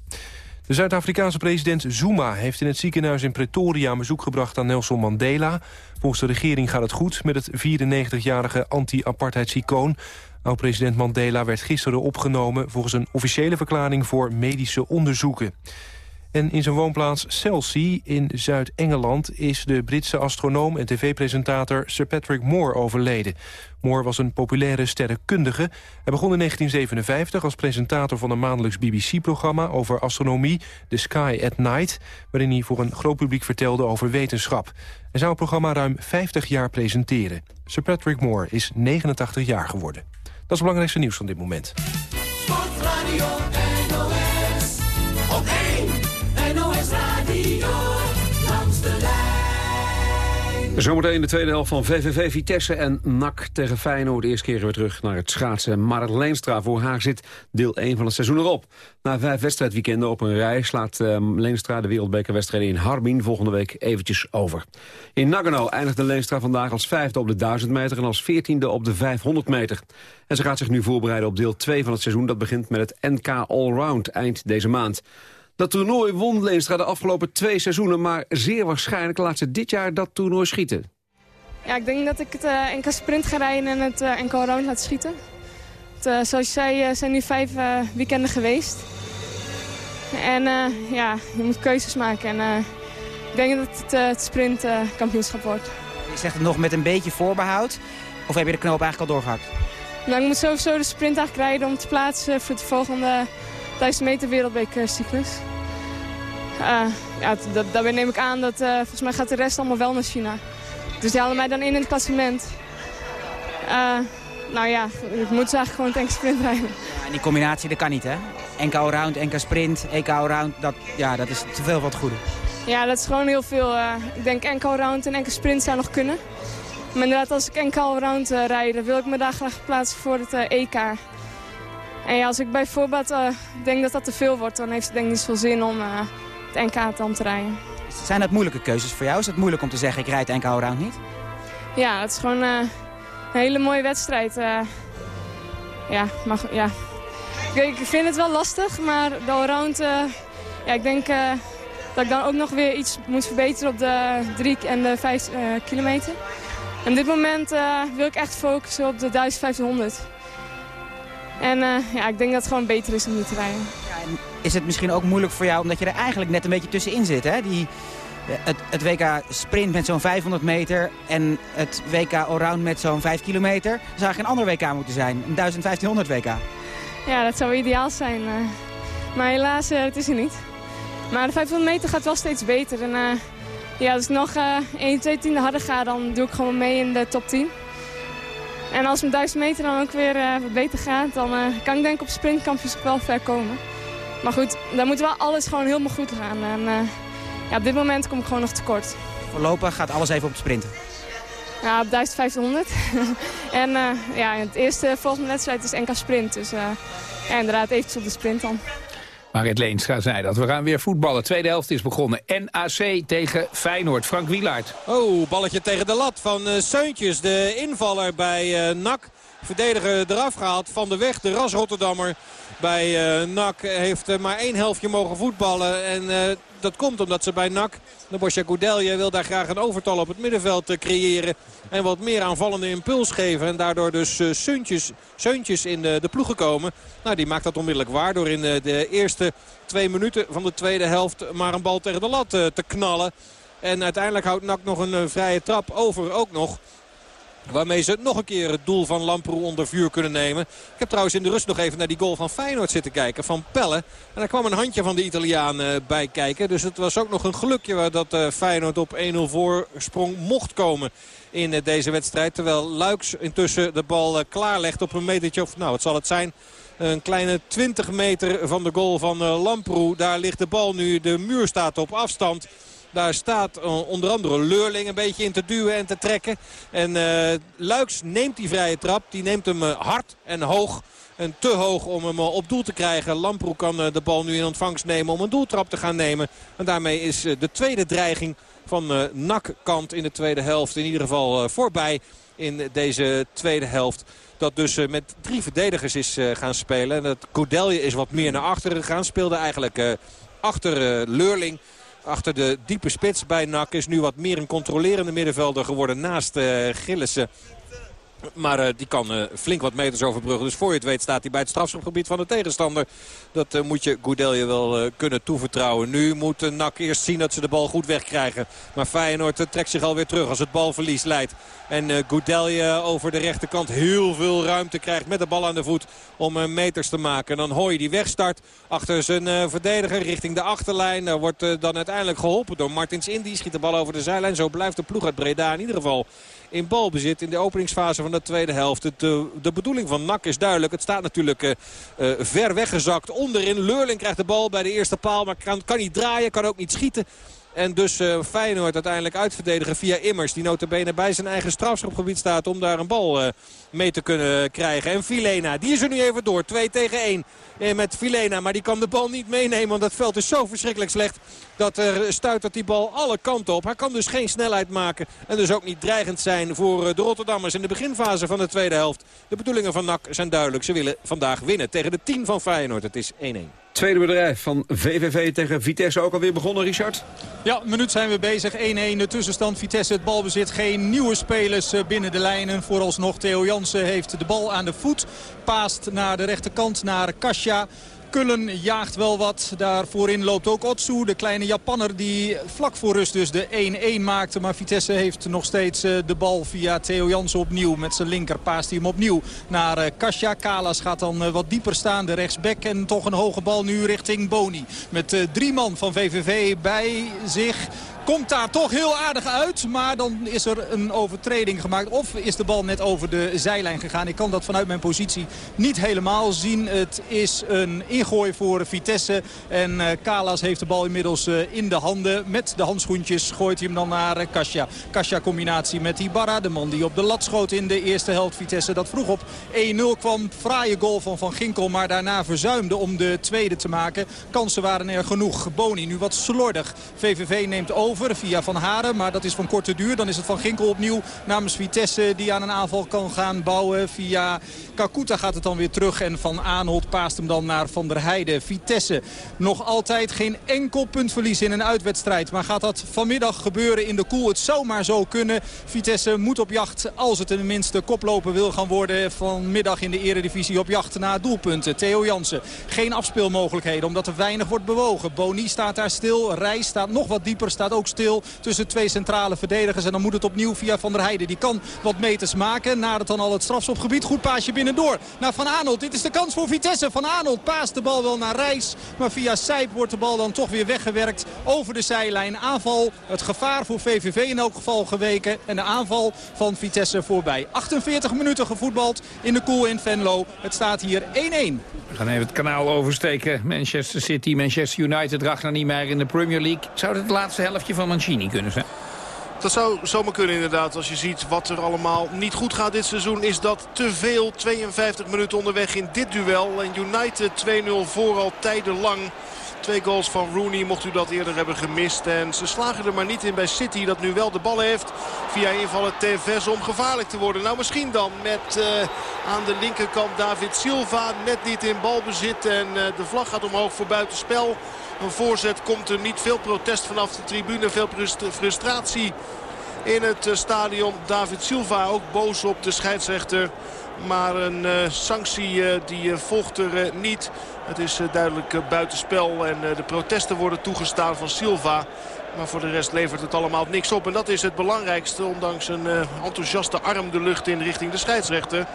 De Zuid-Afrikaanse president Zuma heeft in het ziekenhuis in Pretoria... bezoek gebracht aan Nelson Mandela. Volgens de regering gaat het goed met het 94-jarige anti-apartheidsicoon. Oud-president Mandela werd gisteren opgenomen... volgens een officiële verklaring voor medische onderzoeken. En in zijn woonplaats Chelsea in Zuid-Engeland... is de Britse astronoom en tv-presentator Sir Patrick Moore overleden. Moore was een populaire sterrenkundige. Hij begon in 1957 als presentator van een maandelijks BBC-programma... over astronomie, The Sky at Night... waarin hij voor een groot publiek vertelde over wetenschap. Hij zou het programma ruim 50 jaar presenteren. Sir Patrick Moore is 89 jaar geworden. Dat is het belangrijkste nieuws van dit moment. Zometeen de tweede helft van VVV Vitesse en NAC tegen Feyenoord. Eerst keren we terug naar het schaatsen. Marit Leenstra voor haar zit deel 1 van het seizoen erop. Na vijf wedstrijdweekenden op een rij slaat uh, Leenstra de wereldbekerwedstrijden in Harbin volgende week eventjes over. In Nagano eindigde Leenstra vandaag als vijfde op de 1000 meter en als veertiende op de 500 meter. En ze gaat zich nu voorbereiden op deel 2 van het seizoen. Dat begint met het NK Allround eind deze maand. Dat toernooi won Leenstra de afgelopen twee seizoenen... maar zeer waarschijnlijk laat ze dit jaar dat toernooi schieten. Ja, ik denk dat ik het eh, NK Sprint ga rijden en het eh, NK Round laat schieten. Het, eh, zoals je zei, eh, zijn nu vijf eh, weekenden geweest. En eh, ja, je moet keuzes maken. En eh, ik denk dat het, eh, het sprint eh, kampioenschap wordt. Je zegt het nog met een beetje voorbehoud. Of heb je de knoop eigenlijk al doorgehakt? Nou, ik moet sowieso de sprint eigenlijk rijden om te plaatsen voor de volgende 1000 meter wereldbekercyclus. Eh ja, t- dat, daarbij neem ik aan dat eh, volgens mij gaat de rest allemaal wel naar China. Dus die halen mij dan in in het klassement. Eh, nou ja, ik moet ze eigenlijk gewoon tank sprint rijden. Ja, en die combinatie, dat kan niet, hè? NK Allround, NK Sprint, EK Allround, dat, ja, dat is te veel het goede. Ja, dat is gewoon heel veel. eh, ik denk enkel round en enkel sprint zou nog kunnen. Maar inderdaad, als ik enkel round eh rijd, dan wil ik me daar graag plaatsen voor het eh, EK. En ja, als ik bijvoorbeeld eh, denk dat dat te veel wordt, dan heeft het denk ik niet zoveel zin om eh, het NK dan te rijden. Zijn dat moeilijke keuzes voor jou? Is het moeilijk om te zeggen, ik rijd NK Allround niet? Ja, het is gewoon eh, een hele mooie wedstrijd. ja, maar go- ja. Ik, ik vind het wel lastig, maar de allround, ja, ik denk dat ik dan ook nog weer iets moet verbeteren op de drie en de vijf eh, kilometer. En op dit moment wil ik echt focussen op de 1500. En eh, ja, ik denk dat het gewoon beter is om niet te rijden. Is het misschien ook moeilijk voor jou, omdat je er eigenlijk net een beetje tussenin zit, hè? Die, eh, het, het WK Sprint met zo'n 500 meter en het WK Allround met zo'n 5 kilometer. Dat zou eigenlijk een ander WK moeten zijn, een 1500 WK. Ja, dat zou ideaal zijn. eh. maar helaas, eh, het is er niet. Maar de 500 meter gaat wel steeds beter. En ja, als ik nog eh 1, 2 tienden harder ga, dan doe ik gewoon mee in de top 10. En als mijn 1000 meter dan ook weer eh, wat beter gaat, dan eh, kan ik denk ik op sprintkampjes ook wel ver komen. Maar goed, dan moet wel alles gewoon helemaal goed gaan. En eh, ja, op dit moment kom ik gewoon nog tekort. Voorlopig gaat alles even op het sprinten. Ja, op 1500. *laughs* en ja, het eerste volgende wedstrijd is NK Sprint. Dus eh, ja, inderdaad eventjes op de sprint dan. Marit Leenstra zei dat. We gaan weer voetballen. Tweede helft is begonnen. NAC tegen Feyenoord. Frank Wielaert. Oh, balletje tegen de lat van eh, Seuntjes. De invaller bij eh, NAC. Verdediger eraf gehaald. Van de weg, de ras Rotterdammer bij eh, NAC. Heeft maar één helftje mogen voetballen. En dat komt omdat ze bij NAC... De Bosja Goudelje wil daar graag een overtal op het middenveld eh, creëren. En wat meer aanvallende impuls geven. En daardoor dus eh, Seuntjes, Seuntjes in de, de ploeg gekomen. Nou, die maakt dat onmiddellijk waar. Door in eh, de eerste twee minuten van de tweede helft maar een bal tegen de lat te knallen. En uiteindelijk houdt NAC nog een vrije trap over ook nog. Waarmee ze nog een keer het doel van Lamproe onder vuur kunnen nemen. Ik heb trouwens in de rust nog even naar die goal van Feyenoord zitten kijken. Van Pelle. En daar kwam een handje van de Italiaan eh, bij kijken. Dus het was ook nog een gelukje waar dat eh, Feyenoord op 1-0 voorsprong mocht komen in eh, deze wedstrijd. Terwijl Luiks intussen de bal klaarlegt op een metertje of... Nou, wat zal het zijn? Een kleine 20 meter van de goal van Lamproe. Daar ligt de bal nu. De muur staat op afstand. Daar staat uh, onder andere Leurling een beetje in te duwen en te trekken. En uh, Luiks neemt die vrije trap. Die neemt hem uh, hard en hoog. En te hoog om hem op doel te krijgen. Lamproe kan de bal nu in ontvangst nemen om een doeltrap te gaan nemen. En daarmee is de tweede dreiging van NAC kant in de tweede helft in ieder geval voorbij in deze tweede helft. Dat dus met drie verdedigers is gaan spelen. En dat Koudelje is wat meer naar achteren gegaan. Speelde eigenlijk achter Leurling achter de diepe spits bij NAC. Is nu wat meer een controlerende middenvelder geworden naast uh, Gillissen. Maar uh, die kan uh, flink wat meters overbruggen. Dus voor je het weet staat hij bij het strafschopgebied van de tegenstander. Dat uh, moet je Goudelje wel kunnen toevertrouwen. Nu moet NAC eerst zien dat ze de bal goed wegkrijgen. Maar Feyenoord trekt zich alweer terug als het balverlies leidt. En Goudelje over de rechterkant heel veel ruimte krijgt met de bal aan de voet om meters te maken. En dan Hooi die wegstart achter zijn verdediger richting de achterlijn. Daar wordt dan uiteindelijk geholpen door Martins Indy. Schiet de bal over de zijlijn. Zo blijft de ploeg uit Breda in ieder geval in balbezit in de openingsfase de tweede helft. Het, uh, de bedoeling van NAC is duidelijk. Het staat natuurlijk uh, uh, ver weggezakt onderin. Leurling krijgt de bal bij de eerste paal, maar kan, kan niet draaien, kan ook niet schieten. En dus uh, Feyenoord uiteindelijk uitverdedigen via Immers. Die notabene bij zijn eigen strafschopgebied staat om daar een bal uh, mee te kunnen krijgen. En Filena, die is er nu even door. 2 tegen 1 uh, met Filena. Maar die kan de bal niet meenemen, want dat veld is zo verschrikkelijk slecht. Dat er stuitert die bal alle kanten op. Hij kan dus geen snelheid maken. En dus ook niet dreigend zijn voor de Rotterdammers in de beginfase van de tweede helft. De bedoelingen van NAC zijn duidelijk. Ze willen vandaag winnen tegen de 10 van Feyenoord. Het is 1-1. Tweede bedrijf van VVV tegen Vitesse ook alweer begonnen, Richard? Ja, een minuut zijn we bezig. 1-1 de tussenstand. Vitesse het balbezit. Geen nieuwe spelers binnen de lijnen. Vooralsnog Theo Jansen heeft de bal aan de voet. Paast naar de rechterkant, naar Kasia. Kullen jaagt wel wat. Daar voorin loopt ook Otsu, de kleine Japanner die vlak voor rust dus de 1-1 maakte. Maar Vitesse heeft nog steeds de bal via Theo Jansen opnieuw. Met zijn linker paast hij hem opnieuw naar Kasia. Kalas gaat dan wat dieper staan, de rechtsback. En toch een hoge bal nu richting Boni. Met drie man van VVV bij zich komt daar toch heel aardig uit. Maar dan is er een overtreding gemaakt. Of is de bal net over de zijlijn gegaan. Ik kan dat vanuit mijn positie niet helemaal zien. Het is een ingooi voor Vitesse. En uh, Kalas heeft de bal inmiddels uh, in de handen. Met de handschoentjes gooit hij hem dan naar uh, Kasia. Kasia combinatie met Ibarra. De man die op de lat schoot in de eerste helft Vitesse. Dat vroeg op 1-0 kwam. Fraaie goal van Van Ginkel. Maar daarna verzuimde om de tweede te maken. Kansen waren er genoeg. Boni nu wat slordig. VVV neemt over via Van Haren. Maar dat is van korte duur. Dan is het Van Ginkel opnieuw namens Vitesse die aan een aanval kan gaan bouwen. Via Kakuta gaat het dan weer terug. En Van Aanholt paast hem dan naar Van der Heijden. Vitesse nog altijd geen enkel puntverlies in een uitwedstrijd. Maar gaat dat vanmiddag gebeuren in de koel? Het zou maar zo kunnen. Vitesse moet op jacht als het tenminste koploper wil gaan worden. Vanmiddag in de eredivisie op jacht naar doelpunten. Theo Jansen. Geen afspeelmogelijkheden omdat er weinig wordt bewogen. Boni staat daar stil. Reis staat nog wat dieper. Staat ook stil tussen twee centrale verdedigers. En dan moet het opnieuw via Van der Heijden. Die kan wat meters maken. Nadert dan al het strafschopgebied. Goed paasje binnendoor naar Van Aanholt. Dit is de kans voor Vitesse. Van Aanholt paast de bal wel naar Reis. Maar via Sijp wordt de bal dan toch weer weggewerkt over de zijlijn. Aanval, het gevaar voor VVV in elk geval geweken. En de aanval van Vitesse voorbij. 48 minuten gevoetbald in de koel in Venlo. Het staat hier 1-1. We gaan even het kanaal oversteken. Manchester City, Manchester United, Ragnar Niemeyer in de Premier League. Zou het het laatste van Mancini kunnen zijn? Dat zou zomaar kunnen inderdaad. Als je ziet wat er allemaal niet goed gaat dit seizoen is dat te veel. 52 minuten onderweg in dit duel. En United 2-0 voor al tijdenlang. Twee goals van Rooney mocht u dat eerder hebben gemist. En ze slagen er maar niet in bij City dat nu wel de bal heeft. Via invallen Tevez om gevaarlijk te worden. Nou misschien dan met uh, aan de linkerkant David Silva. Net niet in balbezit en uh, de vlag gaat omhoog voor buitenspel. Een voorzet komt er niet veel protest vanaf de tribune. Veel frustratie in het stadion. David Silva ook boos op de scheidsrechter. Maar een uh, sanctie uh, die uh, volgt er niet. Het is duidelijk buitenspel en de protesten worden toegestaan van Silva. Maar voor de rest levert het allemaal niks op. En dat is het belangrijkste, ondanks een enthousiaste arm de lucht in richting de scheidsrechter.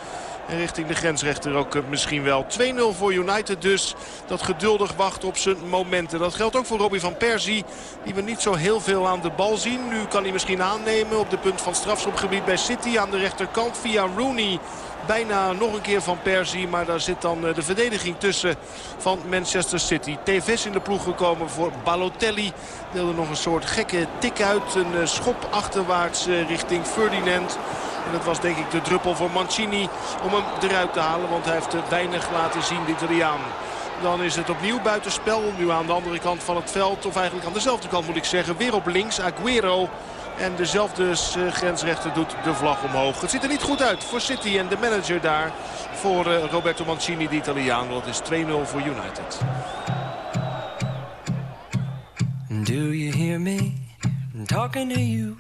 En richting de grensrechter ook misschien wel. 2-0 voor United dus. Dat geduldig wacht op zijn momenten. Dat geldt ook voor Robbie van Persie. Die we niet zo heel veel aan de bal zien. Nu kan hij misschien aannemen op de punt van strafschopgebied bij City. Aan de rechterkant via Rooney. Bijna nog een keer van Persie. Maar daar zit dan de verdediging tussen van Manchester City. TV's in de ploeg gekomen voor Balotelli. Deelde nog een soort gekke tik uit. Een schop achterwaarts richting Ferdinand. En dat was denk ik de druppel voor Mancini om hem eruit te halen. Want hij heeft weinig laten zien, de Italiaan. Dan is het opnieuw buitenspel. Nu aan de andere kant van het veld. Of eigenlijk aan dezelfde kant moet ik zeggen. Weer op links. Aguero. En dezelfde grensrechter doet de vlag omhoog. Het ziet er niet goed uit voor City en de manager daar. Voor Roberto Mancini, de Italiaan. Dat is 2-0 voor United. Do you hear me talking to you?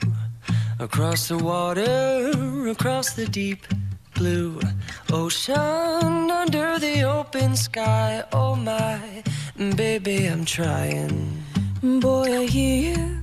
Across the water, across the deep blue ocean, under the open sky. Oh my, baby, I'm trying. Boy, I hear you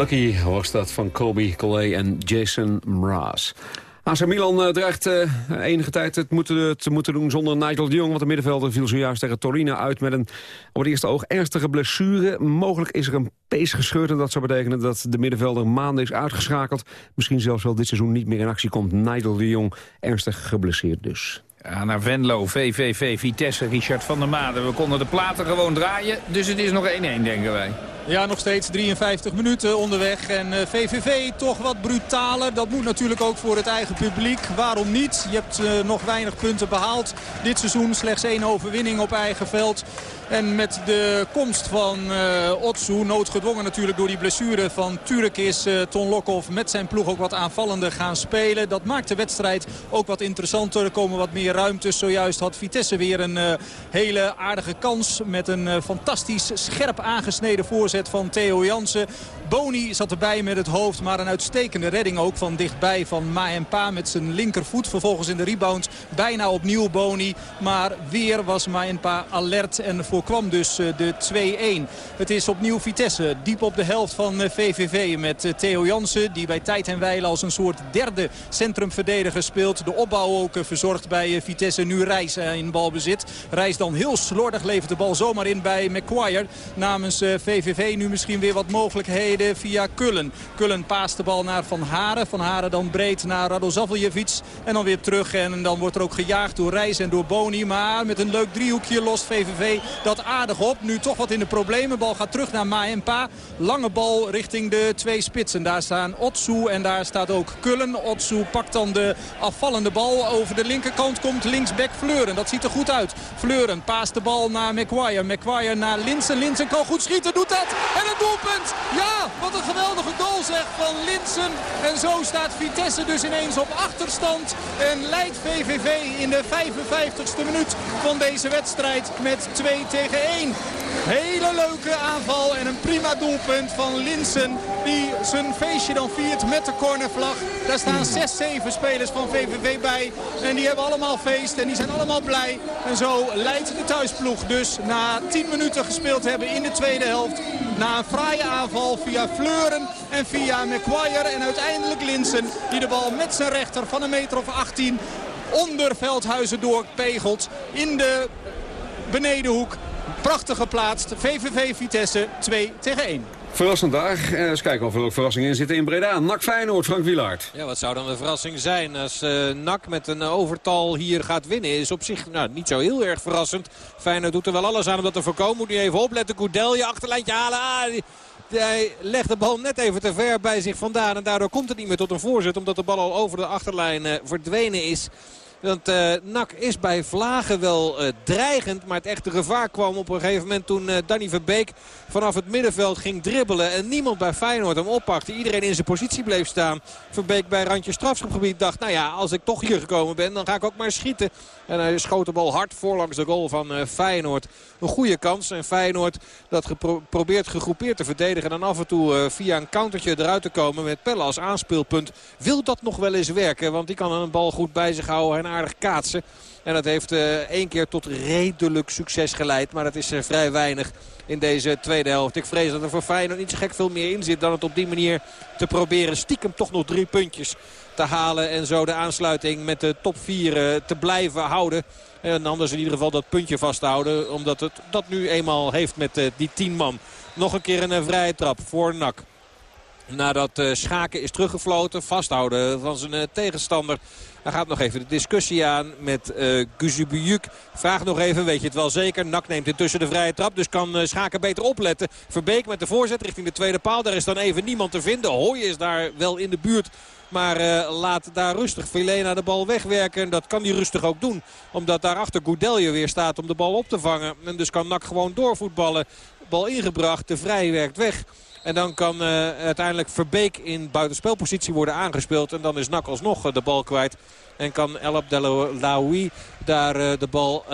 Lucky was dat van Kobe Collet en Jason Mraz. AC Milan uh, dreigt uh, enige tijd het moeten, te moeten doen zonder Nigel de Jong. Want de middenvelder viel zojuist tegen Torino uit met een op het eerste oog ernstige blessure. Mogelijk is er een pees gescheurd en dat zou betekenen dat de middenvelder maanden is uitgeschakeld. Misschien zelfs wel dit seizoen niet meer in actie komt. Nigel de Jong ernstig geblesseerd dus. Ja, naar Venlo, VVV, Vitesse, Richard van der Maden. We konden de platen gewoon draaien, dus het is nog 1-1, denken wij. Ja, nog steeds 53 minuten onderweg. En VVV eh, toch wat brutaler. Dat moet natuurlijk ook voor het eigen publiek. Waarom niet? Je hebt uh, nog weinig punten behaald. Dit seizoen slechts één overwinning op eigen veld. En met de komst van uh, Otsu, noodgedwongen natuurlijk door die blessure van Turk is Ton Lokhoff met zijn ploeg ook wat aanvallender gaan spelen. Dat maakt de wedstrijd ook wat interessanter. Er komen wat meer ruimtes. Zojuist had Vitesse weer een uh, hele aardige kans met een fantastisch scherp aangesneden voorzet van Theo Jansen. Boni zat erbij met het hoofd, maar een uitstekende redding ook van dichtbij van Maempa met zijn linkervoet. Vervolgens in de rebound bijna opnieuw Boni. Maar weer was Maempa alert en voorkwam dus de 2-1. Het is opnieuw Vitesse, diep op de helft van VVV met Theo Jansen. Die bij tijd en wijle als een soort derde centrumverdediger speelt. De opbouw ook verzorgd bij Vitesse. Nu Reis in balbezit. Reis dan heel slordig, levert de bal zomaar in bij McQuire. Namens VVV nu misschien weer wat mogelijkheden via Kullen. Kullen paast de bal naar Van Haren. Van Haren dan breed naar Radosavljevic. En dan weer terug. En dan wordt er ook gejaagd door Reis en door Boni. Maar met een leuk driehoekje lost VVV dat aardig op. Nu toch wat in de problemen. Bal gaat terug naar Maempa. Lange bal richting de twee spitsen. Daar staan Otsu en daar staat ook Kullen. Otsu pakt dan de afvallende bal. Over de linkerkant komt linksback Fleuren. Dat ziet er goed uit. Fleuren paast de bal naar McGuire. McGuire naar Linsen. Linsen kan goed schieten. Doet dat. En een doelpunt. Ja, wat een geweldige goal zeg van Linsen. En zo staat Vitesse dus ineens op achterstand. En leidt VVV in de 55ste minuut van deze wedstrijd met 2 tegen 1. Hele leuke aanval en een prima doelpunt van Linsen. Die zijn feestje dan viert met de cornervlag. Daar staan 6, 7 spelers van VVV bij. En die hebben allemaal feest en die zijn allemaal blij. En zo leidt de thuisploeg dus na 10 minuten gespeeld hebben in de tweede helft. Na een fraaie aanval via Fleuren en via McGuire. En uiteindelijk Linsen die de bal met zijn rechter van een meter of 18 onder Veldhuizen doorpegelt. In de benedenhoek. Prachtig geplaatst. VVV Vitesse 2 tegen 1. Verrassend daar. Eh, eens kijken of er ook verrassingen in zitten in Breda. Nak Feyenoord, Frank Wielaert. Ja, wat zou dan de verrassing zijn als uh, Nak met een overtal hier gaat winnen? Is op zich nou, niet zo heel erg verrassend. Feyenoord doet er wel alles aan om dat te voorkomen. Moet nu even opletten. Goudelje achterlijntje halen. Ah, hij legt de bal net even te ver bij zich vandaan. En daardoor komt het niet meer tot een voorzet. Omdat de bal al over de achterlijn verdwenen is. Want uh, NAC is bij Vlagen wel uh, dreigend. Maar het echte gevaar kwam op een gegeven moment toen uh, Danny Verbeek vanaf het middenveld ging dribbelen. En niemand bij Feyenoord hem oppakte. Iedereen in zijn positie bleef staan. Verbeek bij randje strafschopgebied dacht, nou ja, als ik toch hier gekomen ben, dan ga ik ook maar schieten. En hij schoot de bal hard voorlangs de goal van Feyenoord. Een goede kans. En Feyenoord dat geprobeerd gegroepeerd te verdedigen. En af en toe via een countertje eruit te komen met Pelle als aanspeelpunt. Wil dat nog wel eens werken? Want die kan een bal goed bij zich houden en aardig kaatsen. En dat heeft uh, één keer tot redelijk succes geleid. Maar dat is uh, vrij weinig in deze tweede helft. Ik vrees dat er voor Feyenoord niet zo gek veel meer in zit dan het op die manier te proberen. Stiekem toch nog drie puntjes te halen. En zo de aansluiting met de top 4 uh, te blijven houden. En anders in ieder geval dat puntje vasthouden. Omdat het dat nu eenmaal heeft met die 10 man. Nog een keer een vrije trap voor NAC. Nadat Schaken is teruggefloten. Vasthouden van zijn tegenstander. Hij gaat nog even de discussie aan met uh. Vraag nog even, weet je het wel zeker. Nak neemt intussen de vrije trap, dus kan uh, Schaken beter opletten. Verbeek met de voorzet richting de tweede paal. Daar is dan even niemand te vinden. Hooi is daar wel in de buurt. Maar uh, laat daar rustig Filena de bal wegwerken. Dat kan hij rustig ook doen. Omdat daarachter Goudelje weer staat om de bal op te vangen. En dus kan Nak gewoon doorvoetballen. Bal ingebracht, de vrij werkt weg. En dan kan uh, uiteindelijk Verbeek in buitenspelpositie worden aangespeeld. En dan is Nak alsnog uh, de bal kwijt. En kan El Abdellaoui daar uh, de bal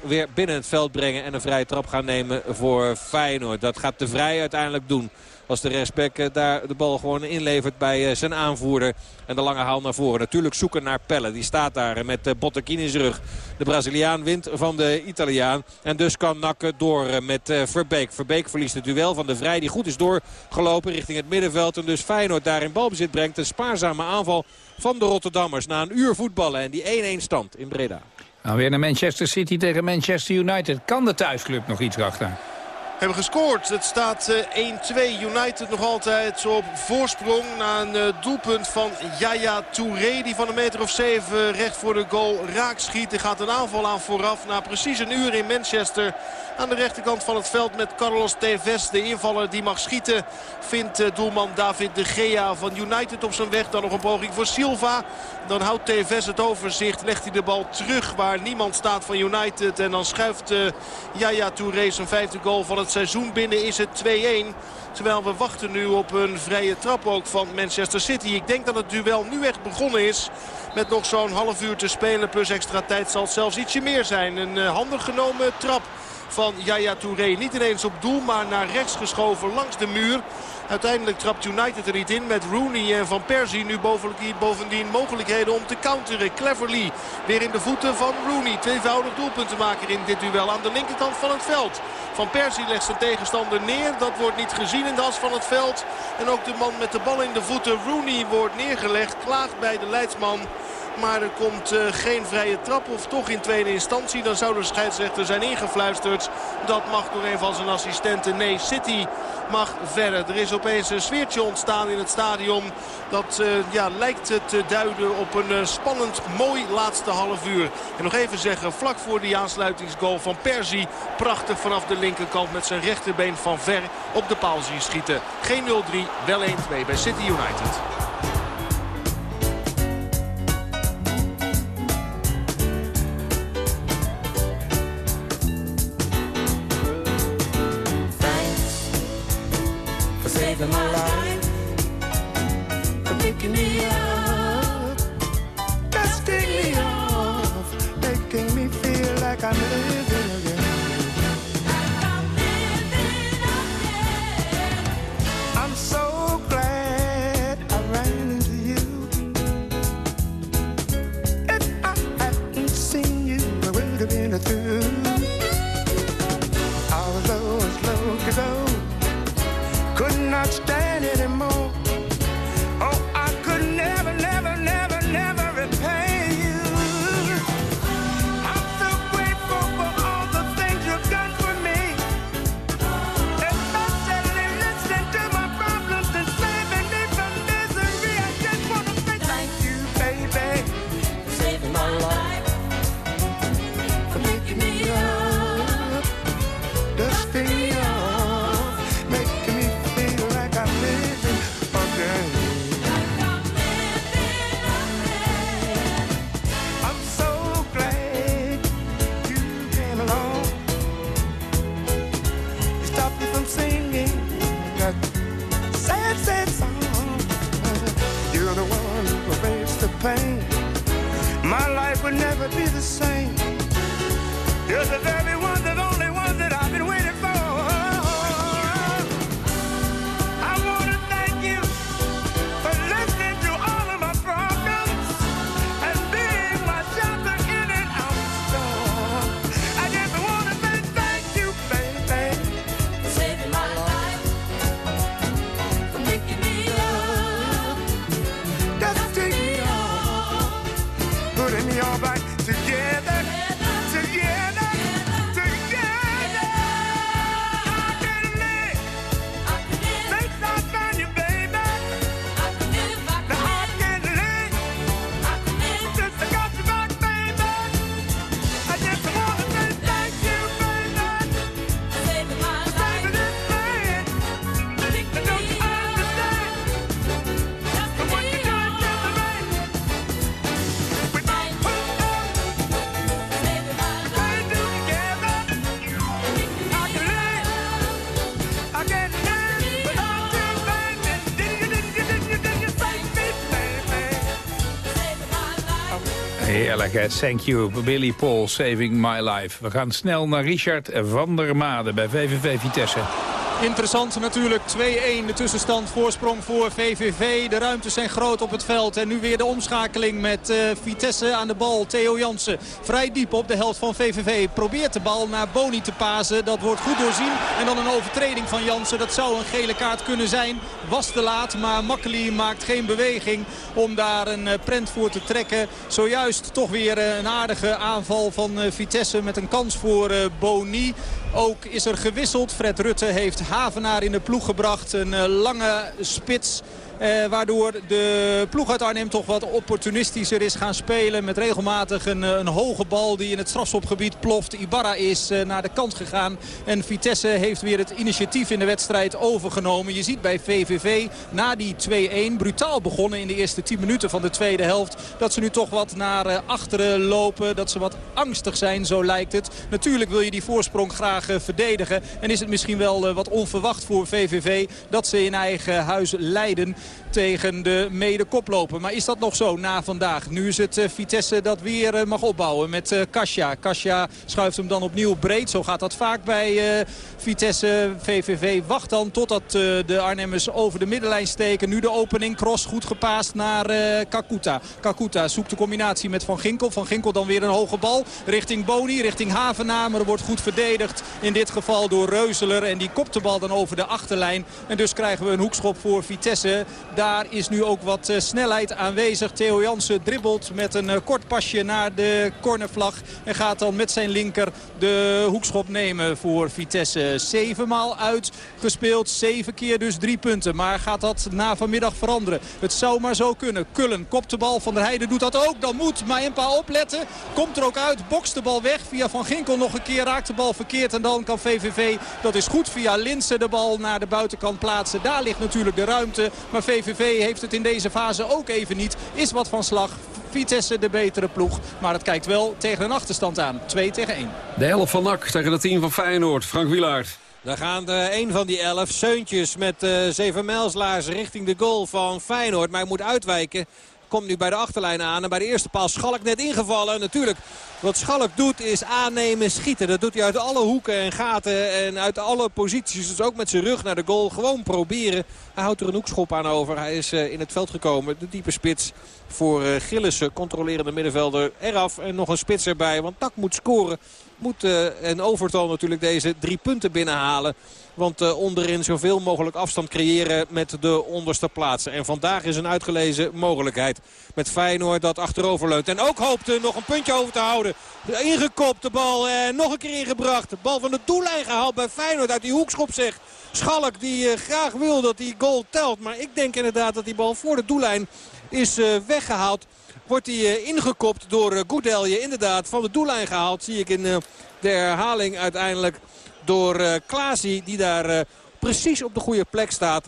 weer binnen het veld brengen. En een vrije trap gaan nemen voor Feyenoord. Dat gaat de Vrij uiteindelijk doen. Als de rechtsback eh, daar de bal gewoon inlevert bij eh, zijn aanvoerder. En de lange haal naar voren. Natuurlijk zoeken naar Pelle. Die staat daar met uh, Bottekin in zijn rug. De Braziliaan wint van de Italiaan. En dus kan Nakken door met Verbeek. Verbeek verliest het duel van de Vrij. Die goed is doorgelopen richting het middenveld. En dus Feyenoord daar in balbezit brengt. Een spaarzame aanval van de Rotterdammers. Na een uur voetballen en die 1-1 stand in Breda. Nou, weer naar Manchester City tegen Manchester United. Kan de thuisclub nog iets achter? Hebben gescoord. Het staat 1-2. Eh, United nog altijd op voorsprong na een eh, doelpunt van Yaya Touré. Die van een meter of zeven recht voor de goal raak schiet. Er gaat een aanval aan vooraf na precies een uur in Manchester. Aan de rechterkant van het veld met Carlos Tevez. De invaller die mag schieten vindt eh, doelman David de Gea van United op zijn weg. Dan nog een poging voor Silva. Dan houdt Tevez het overzicht. Legt hij de bal terug waar niemand staat van United. En dan schuift Yaya Touré zijn vijfde goal van het seizoen binnen is het 2-1. Terwijl we wachten nu op een vrije trap ook van Manchester City. Ik denk dat het duel nu echt begonnen is. Met nog zo'n half uur te spelen plus extra tijd zal het zelfs ietsje meer zijn. Een uh, handig genomen trap van Yaya Touré. Niet ineens op doel, maar naar rechts geschoven langs de muur. Uiteindelijk trapt United er niet in met Rooney en Van Persie. Nu bovendien mogelijkheden om te counteren. Cleverly weer in de voeten van Rooney. Tweevoudig doelpuntenmaker in dit duel aan de linkerkant van het veld. Van Persie legt zijn tegenstander neer. Dat wordt niet gezien in de as van het veld. En ook de man met de bal in de voeten, Rooney, wordt neergelegd. Klaagt bij de leidsman. Maar er komt uh, geen vrije trap of toch in tweede instantie. Dan zou de scheidsrechter zijn ingefluisterd. Dat mag door een van zijn assistenten. Nee, City mag verder. Er is opeens een sfeertje ontstaan in het stadion. Dat uh, ja, lijkt te duiden op een uh, spannend, mooi laatste half uur. En nog even zeggen, vlak voor die aansluitingsgoal van Persie. Prachtig vanaf de linkerkant met zijn rechterbeen van ver op de paal zien schieten. Geen 0-3, wel 1-2 bij City United. The same. You're the very one, Thank you, Billy Paul, saving my life. We gaan snel naar Richard van der Made bij VVV Vitesse. Interessant natuurlijk. 2-1 de tussenstand. Voorsprong voor VVV. De ruimtes zijn groot op het veld. En nu weer de omschakeling met uh, Vitesse aan de bal. Theo Jansen vrij diep op de helft van VVV. Probeert de bal naar Boni te pasen. Dat wordt goed doorzien. En dan een overtreding van Jansen. Dat zou een gele kaart kunnen zijn. Was te laat, maar Makkeli maakt geen beweging om daar een uh, prent voor te trekken. Zojuist toch weer uh, een aardige aanval van Vitesse met een kans voor Boni. Ook is er gewisseld. Fred Rutte heeft Havenaar in de ploeg gebracht. Een uh, lange spits eh, waardoor de ploeg uit Arnhem toch wat opportunistischer is gaan spelen. Met regelmatig een, een hoge bal die in het strafschopgebied ploft. Ibarra is eh, naar de kant gegaan. En Vitesse heeft weer het initiatief in de wedstrijd overgenomen. Je ziet bij VVV na die 2-1 brutaal begonnen in de eerste 10 minuten van de tweede helft. Dat ze nu toch wat naar uh, achteren lopen. Dat ze wat angstig zijn, zo lijkt het. Natuurlijk wil je die voorsprong graag uh, verdedigen. En is het misschien wel wat onverwacht voor VVV dat ze in eigen huis leiden tegen de mede-koploper. Maar is dat nog zo na vandaag? Nu is het uh, Vitesse dat weer uh, mag opbouwen met uh, Kasia. Kasia schuift hem dan opnieuw breed. Zo gaat dat vaak bij Vitesse. VVV wacht dan totdat de Arnhemmers over de middenlijn steken. Nu de opening. Cross goed gepaast naar Kakuta. Kakuta zoekt de combinatie met Van Ginkel. Van Ginkel dan weer een hoge bal richting Boni, richting Havenaar. Er wordt goed verdedigd. In dit geval door Reuzeler. En die kopt de bal dan over de achterlijn. En dus krijgen we een hoekschop voor Vitesse. Daar is nu ook wat uh, snelheid aanwezig. Theo Jansen dribbelt met een uh, kort pasje naar de cornervlag. En gaat dan met zijn linker de hoekschop nemen voor Vitesse. Zevenmaal uitgespeeld. Zeven keer dus drie punten. Maar gaat dat na vanmiddag veranderen? Het zou maar zo kunnen. Kullen kopt de bal. Van der Heijden doet dat ook. Dan moet Maempa opletten. Komt er ook uit. Bokst de bal weg. Via Van Ginkel nog een keer. Raakt de bal verkeerd. En dan kan VVV, dat is goed, via Linsen de bal naar de buitenkant plaatsen. Daar ligt natuurlijk de ruimte. Maar VVV heeft het in deze fase ook even niet. Is wat van slag. Vitesse de betere ploeg. Maar het kijkt wel tegen een achterstand aan. 2 tegen 1. De helft van NAC tegen het team van Feyenoord. Frank Wielaert. Daar gaan de een van die elf Seuntjes met uh, zeven mijlslaars richting de goal van Feyenoord. Maar hij moet uitwijken. Komt nu bij de achterlijn aan. En bij de eerste paal Schalk net ingevallen. Natuurlijk, wat Schalk doet is aannemen, schieten. Dat doet hij uit alle hoeken en gaten. En uit alle posities. Dus ook met zijn rug naar de goal. Gewoon proberen. Hij houdt er een hoekschop aan over. Hij is uh, in het veld gekomen. De diepe spits voor uh, Gillissen. Controlerende middenvelder eraf. En nog een spits erbij. Want Tak moet scoren. Moet uh, en overtal natuurlijk deze drie punten binnenhalen. Want onderin zoveel mogelijk afstand creëren met de onderste plaatsen. En vandaag is een uitgelezen mogelijkheid. Met Feyenoord dat achterover leunt. En ook hoopte nog een puntje over te houden. Ingekopt de bal en nog een keer ingebracht. De bal van de doellijn gehaald bij Feyenoord uit die hoekschop zeg. Schalk die uh, graag wil dat die goal telt. Maar ik denk inderdaad dat die bal voor de doellijn is uh, weggehaald. Wordt uh, ingekopt door Goedelje. Inderdaad van de doellijn gehaald. Zie ik in de herhaling uiteindelijk door Klaasie die daar precies op de goede plek staat.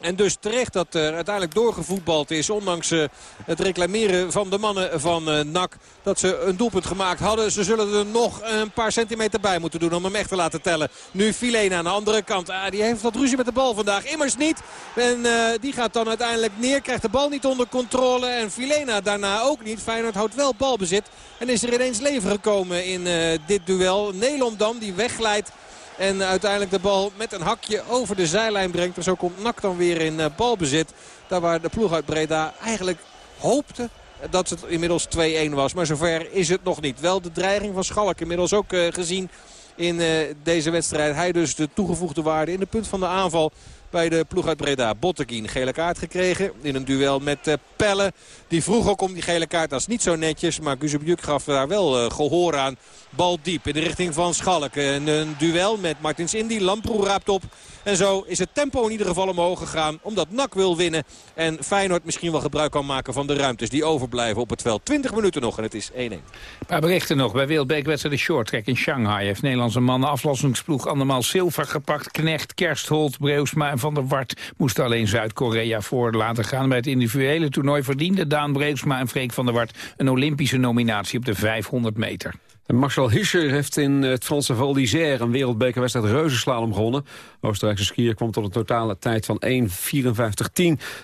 En dus terecht dat er uiteindelijk doorgevoetbald is. Ondanks uh, het reclameren van de mannen van uh, NAC. Dat ze een doelpunt gemaakt hadden. Ze zullen er nog een paar centimeter bij moeten doen om hem echt te laten tellen. Nu Filena aan de andere kant. Ah, die heeft wat ruzie met de bal vandaag. Immers niet. En uh, die gaat dan uiteindelijk neer. Krijgt de bal niet onder controle. En Filena daarna ook niet. Feyenoord houdt wel balbezit. En is er ineens leven gekomen in dit duel. Nelom dan die wegglijdt. En uiteindelijk de bal met een hakje over de zijlijn brengt. En zo komt Nak dan weer in uh, balbezit. Daar waar de ploeg uit Breda eigenlijk hoopte dat het inmiddels 2-1 was. Maar zover is het nog niet. Wel de dreiging van Schalk inmiddels ook uh, gezien in uh, deze wedstrijd. Hij dus de toegevoegde waarde in de punt van de aanval bij de ploeg uit Breda. Botteguin gele kaart gekregen in een duel met uh, Pelle. Die vroeg ook om die gele kaart. Dat is niet zo netjes. Maar Guzebjuk gaf daar wel gehoor aan. Bal diep in de richting van Schalk. En een duel met Martins Indy. Lamproe raapt op. En zo is het tempo in ieder geval omhoog gegaan. Omdat NAC wil winnen. En Feyenoord misschien wel gebruik kan maken van de ruimtes die overblijven op het veld. 20 minuten nog en het is 1-1. Een paar berichten nog. Bij Wildbeek wedstrijd de shorttrack in Shanghai. Heeft Nederlandse mannen aflossingsploeg andermaal zilver gepakt. Knecht, Kerstholt, Breusma en Van der Wart moesten alleen Zuid-Korea voor laten gaan. Bij het individuele toernooi verdiende Daan Breusma en Freek van der Wart een Olympische nominatie op de 500 meter. Marcel Hirscher heeft in het Franse Val d'Isère een wereldbekerwedstrijd reuzenslalom gewonnen. De Oostenrijkse skier kwam tot een totale tijd van 1.54.10.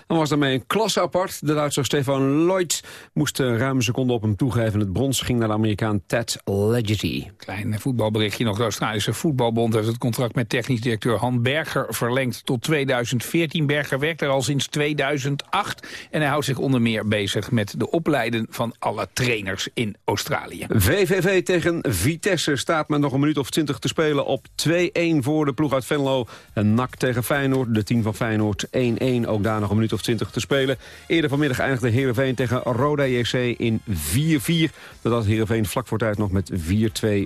Dan was daarmee een klasse apart. De Duitser Stefan Lloyd moest ruim een seconde op hem toegeven. Het brons ging naar de Amerikaan Ted Leggety. Klein voetbalberichtje nog. De Australische voetbalbond heeft het contract met technisch directeur Han Berger verlengd tot 2014. Berger werkt er al sinds 2008 en hij houdt zich onder meer bezig met de opleiden van alle trainers in Australië. VVV tegen Vitesse staat met nog een minuut of 20 te spelen op 2-1 voor de ploeg uit Venlo. En NAC tegen Feyenoord, de team van Feyenoord 1-1. Ook daar nog een minuut of 20 te spelen. Eerder vanmiddag eindigde Heerenveen tegen Roda JC in 4-4. Doordat Heerenveen vlak voor tijd nog met 4-2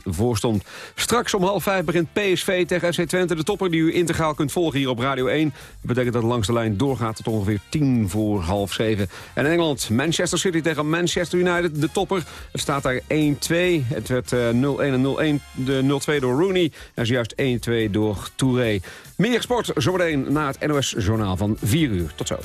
voorstond. Straks om half vijf begint PSV tegen FC Twente. De topper die u integraal kunt volgen hier op Radio 1. Dat betekent dat langs de lijn doorgaat tot ongeveer 10 voor half 7. En in Engeland, Manchester City tegen Manchester United. De topper, het staat daar 1-2. Het eh, 0-1 en 01, de 02 door Rooney. En zojuist 1-2 door Touré. Meer sport zometeen na het NOS-journaal van 4 uur. Tot zo.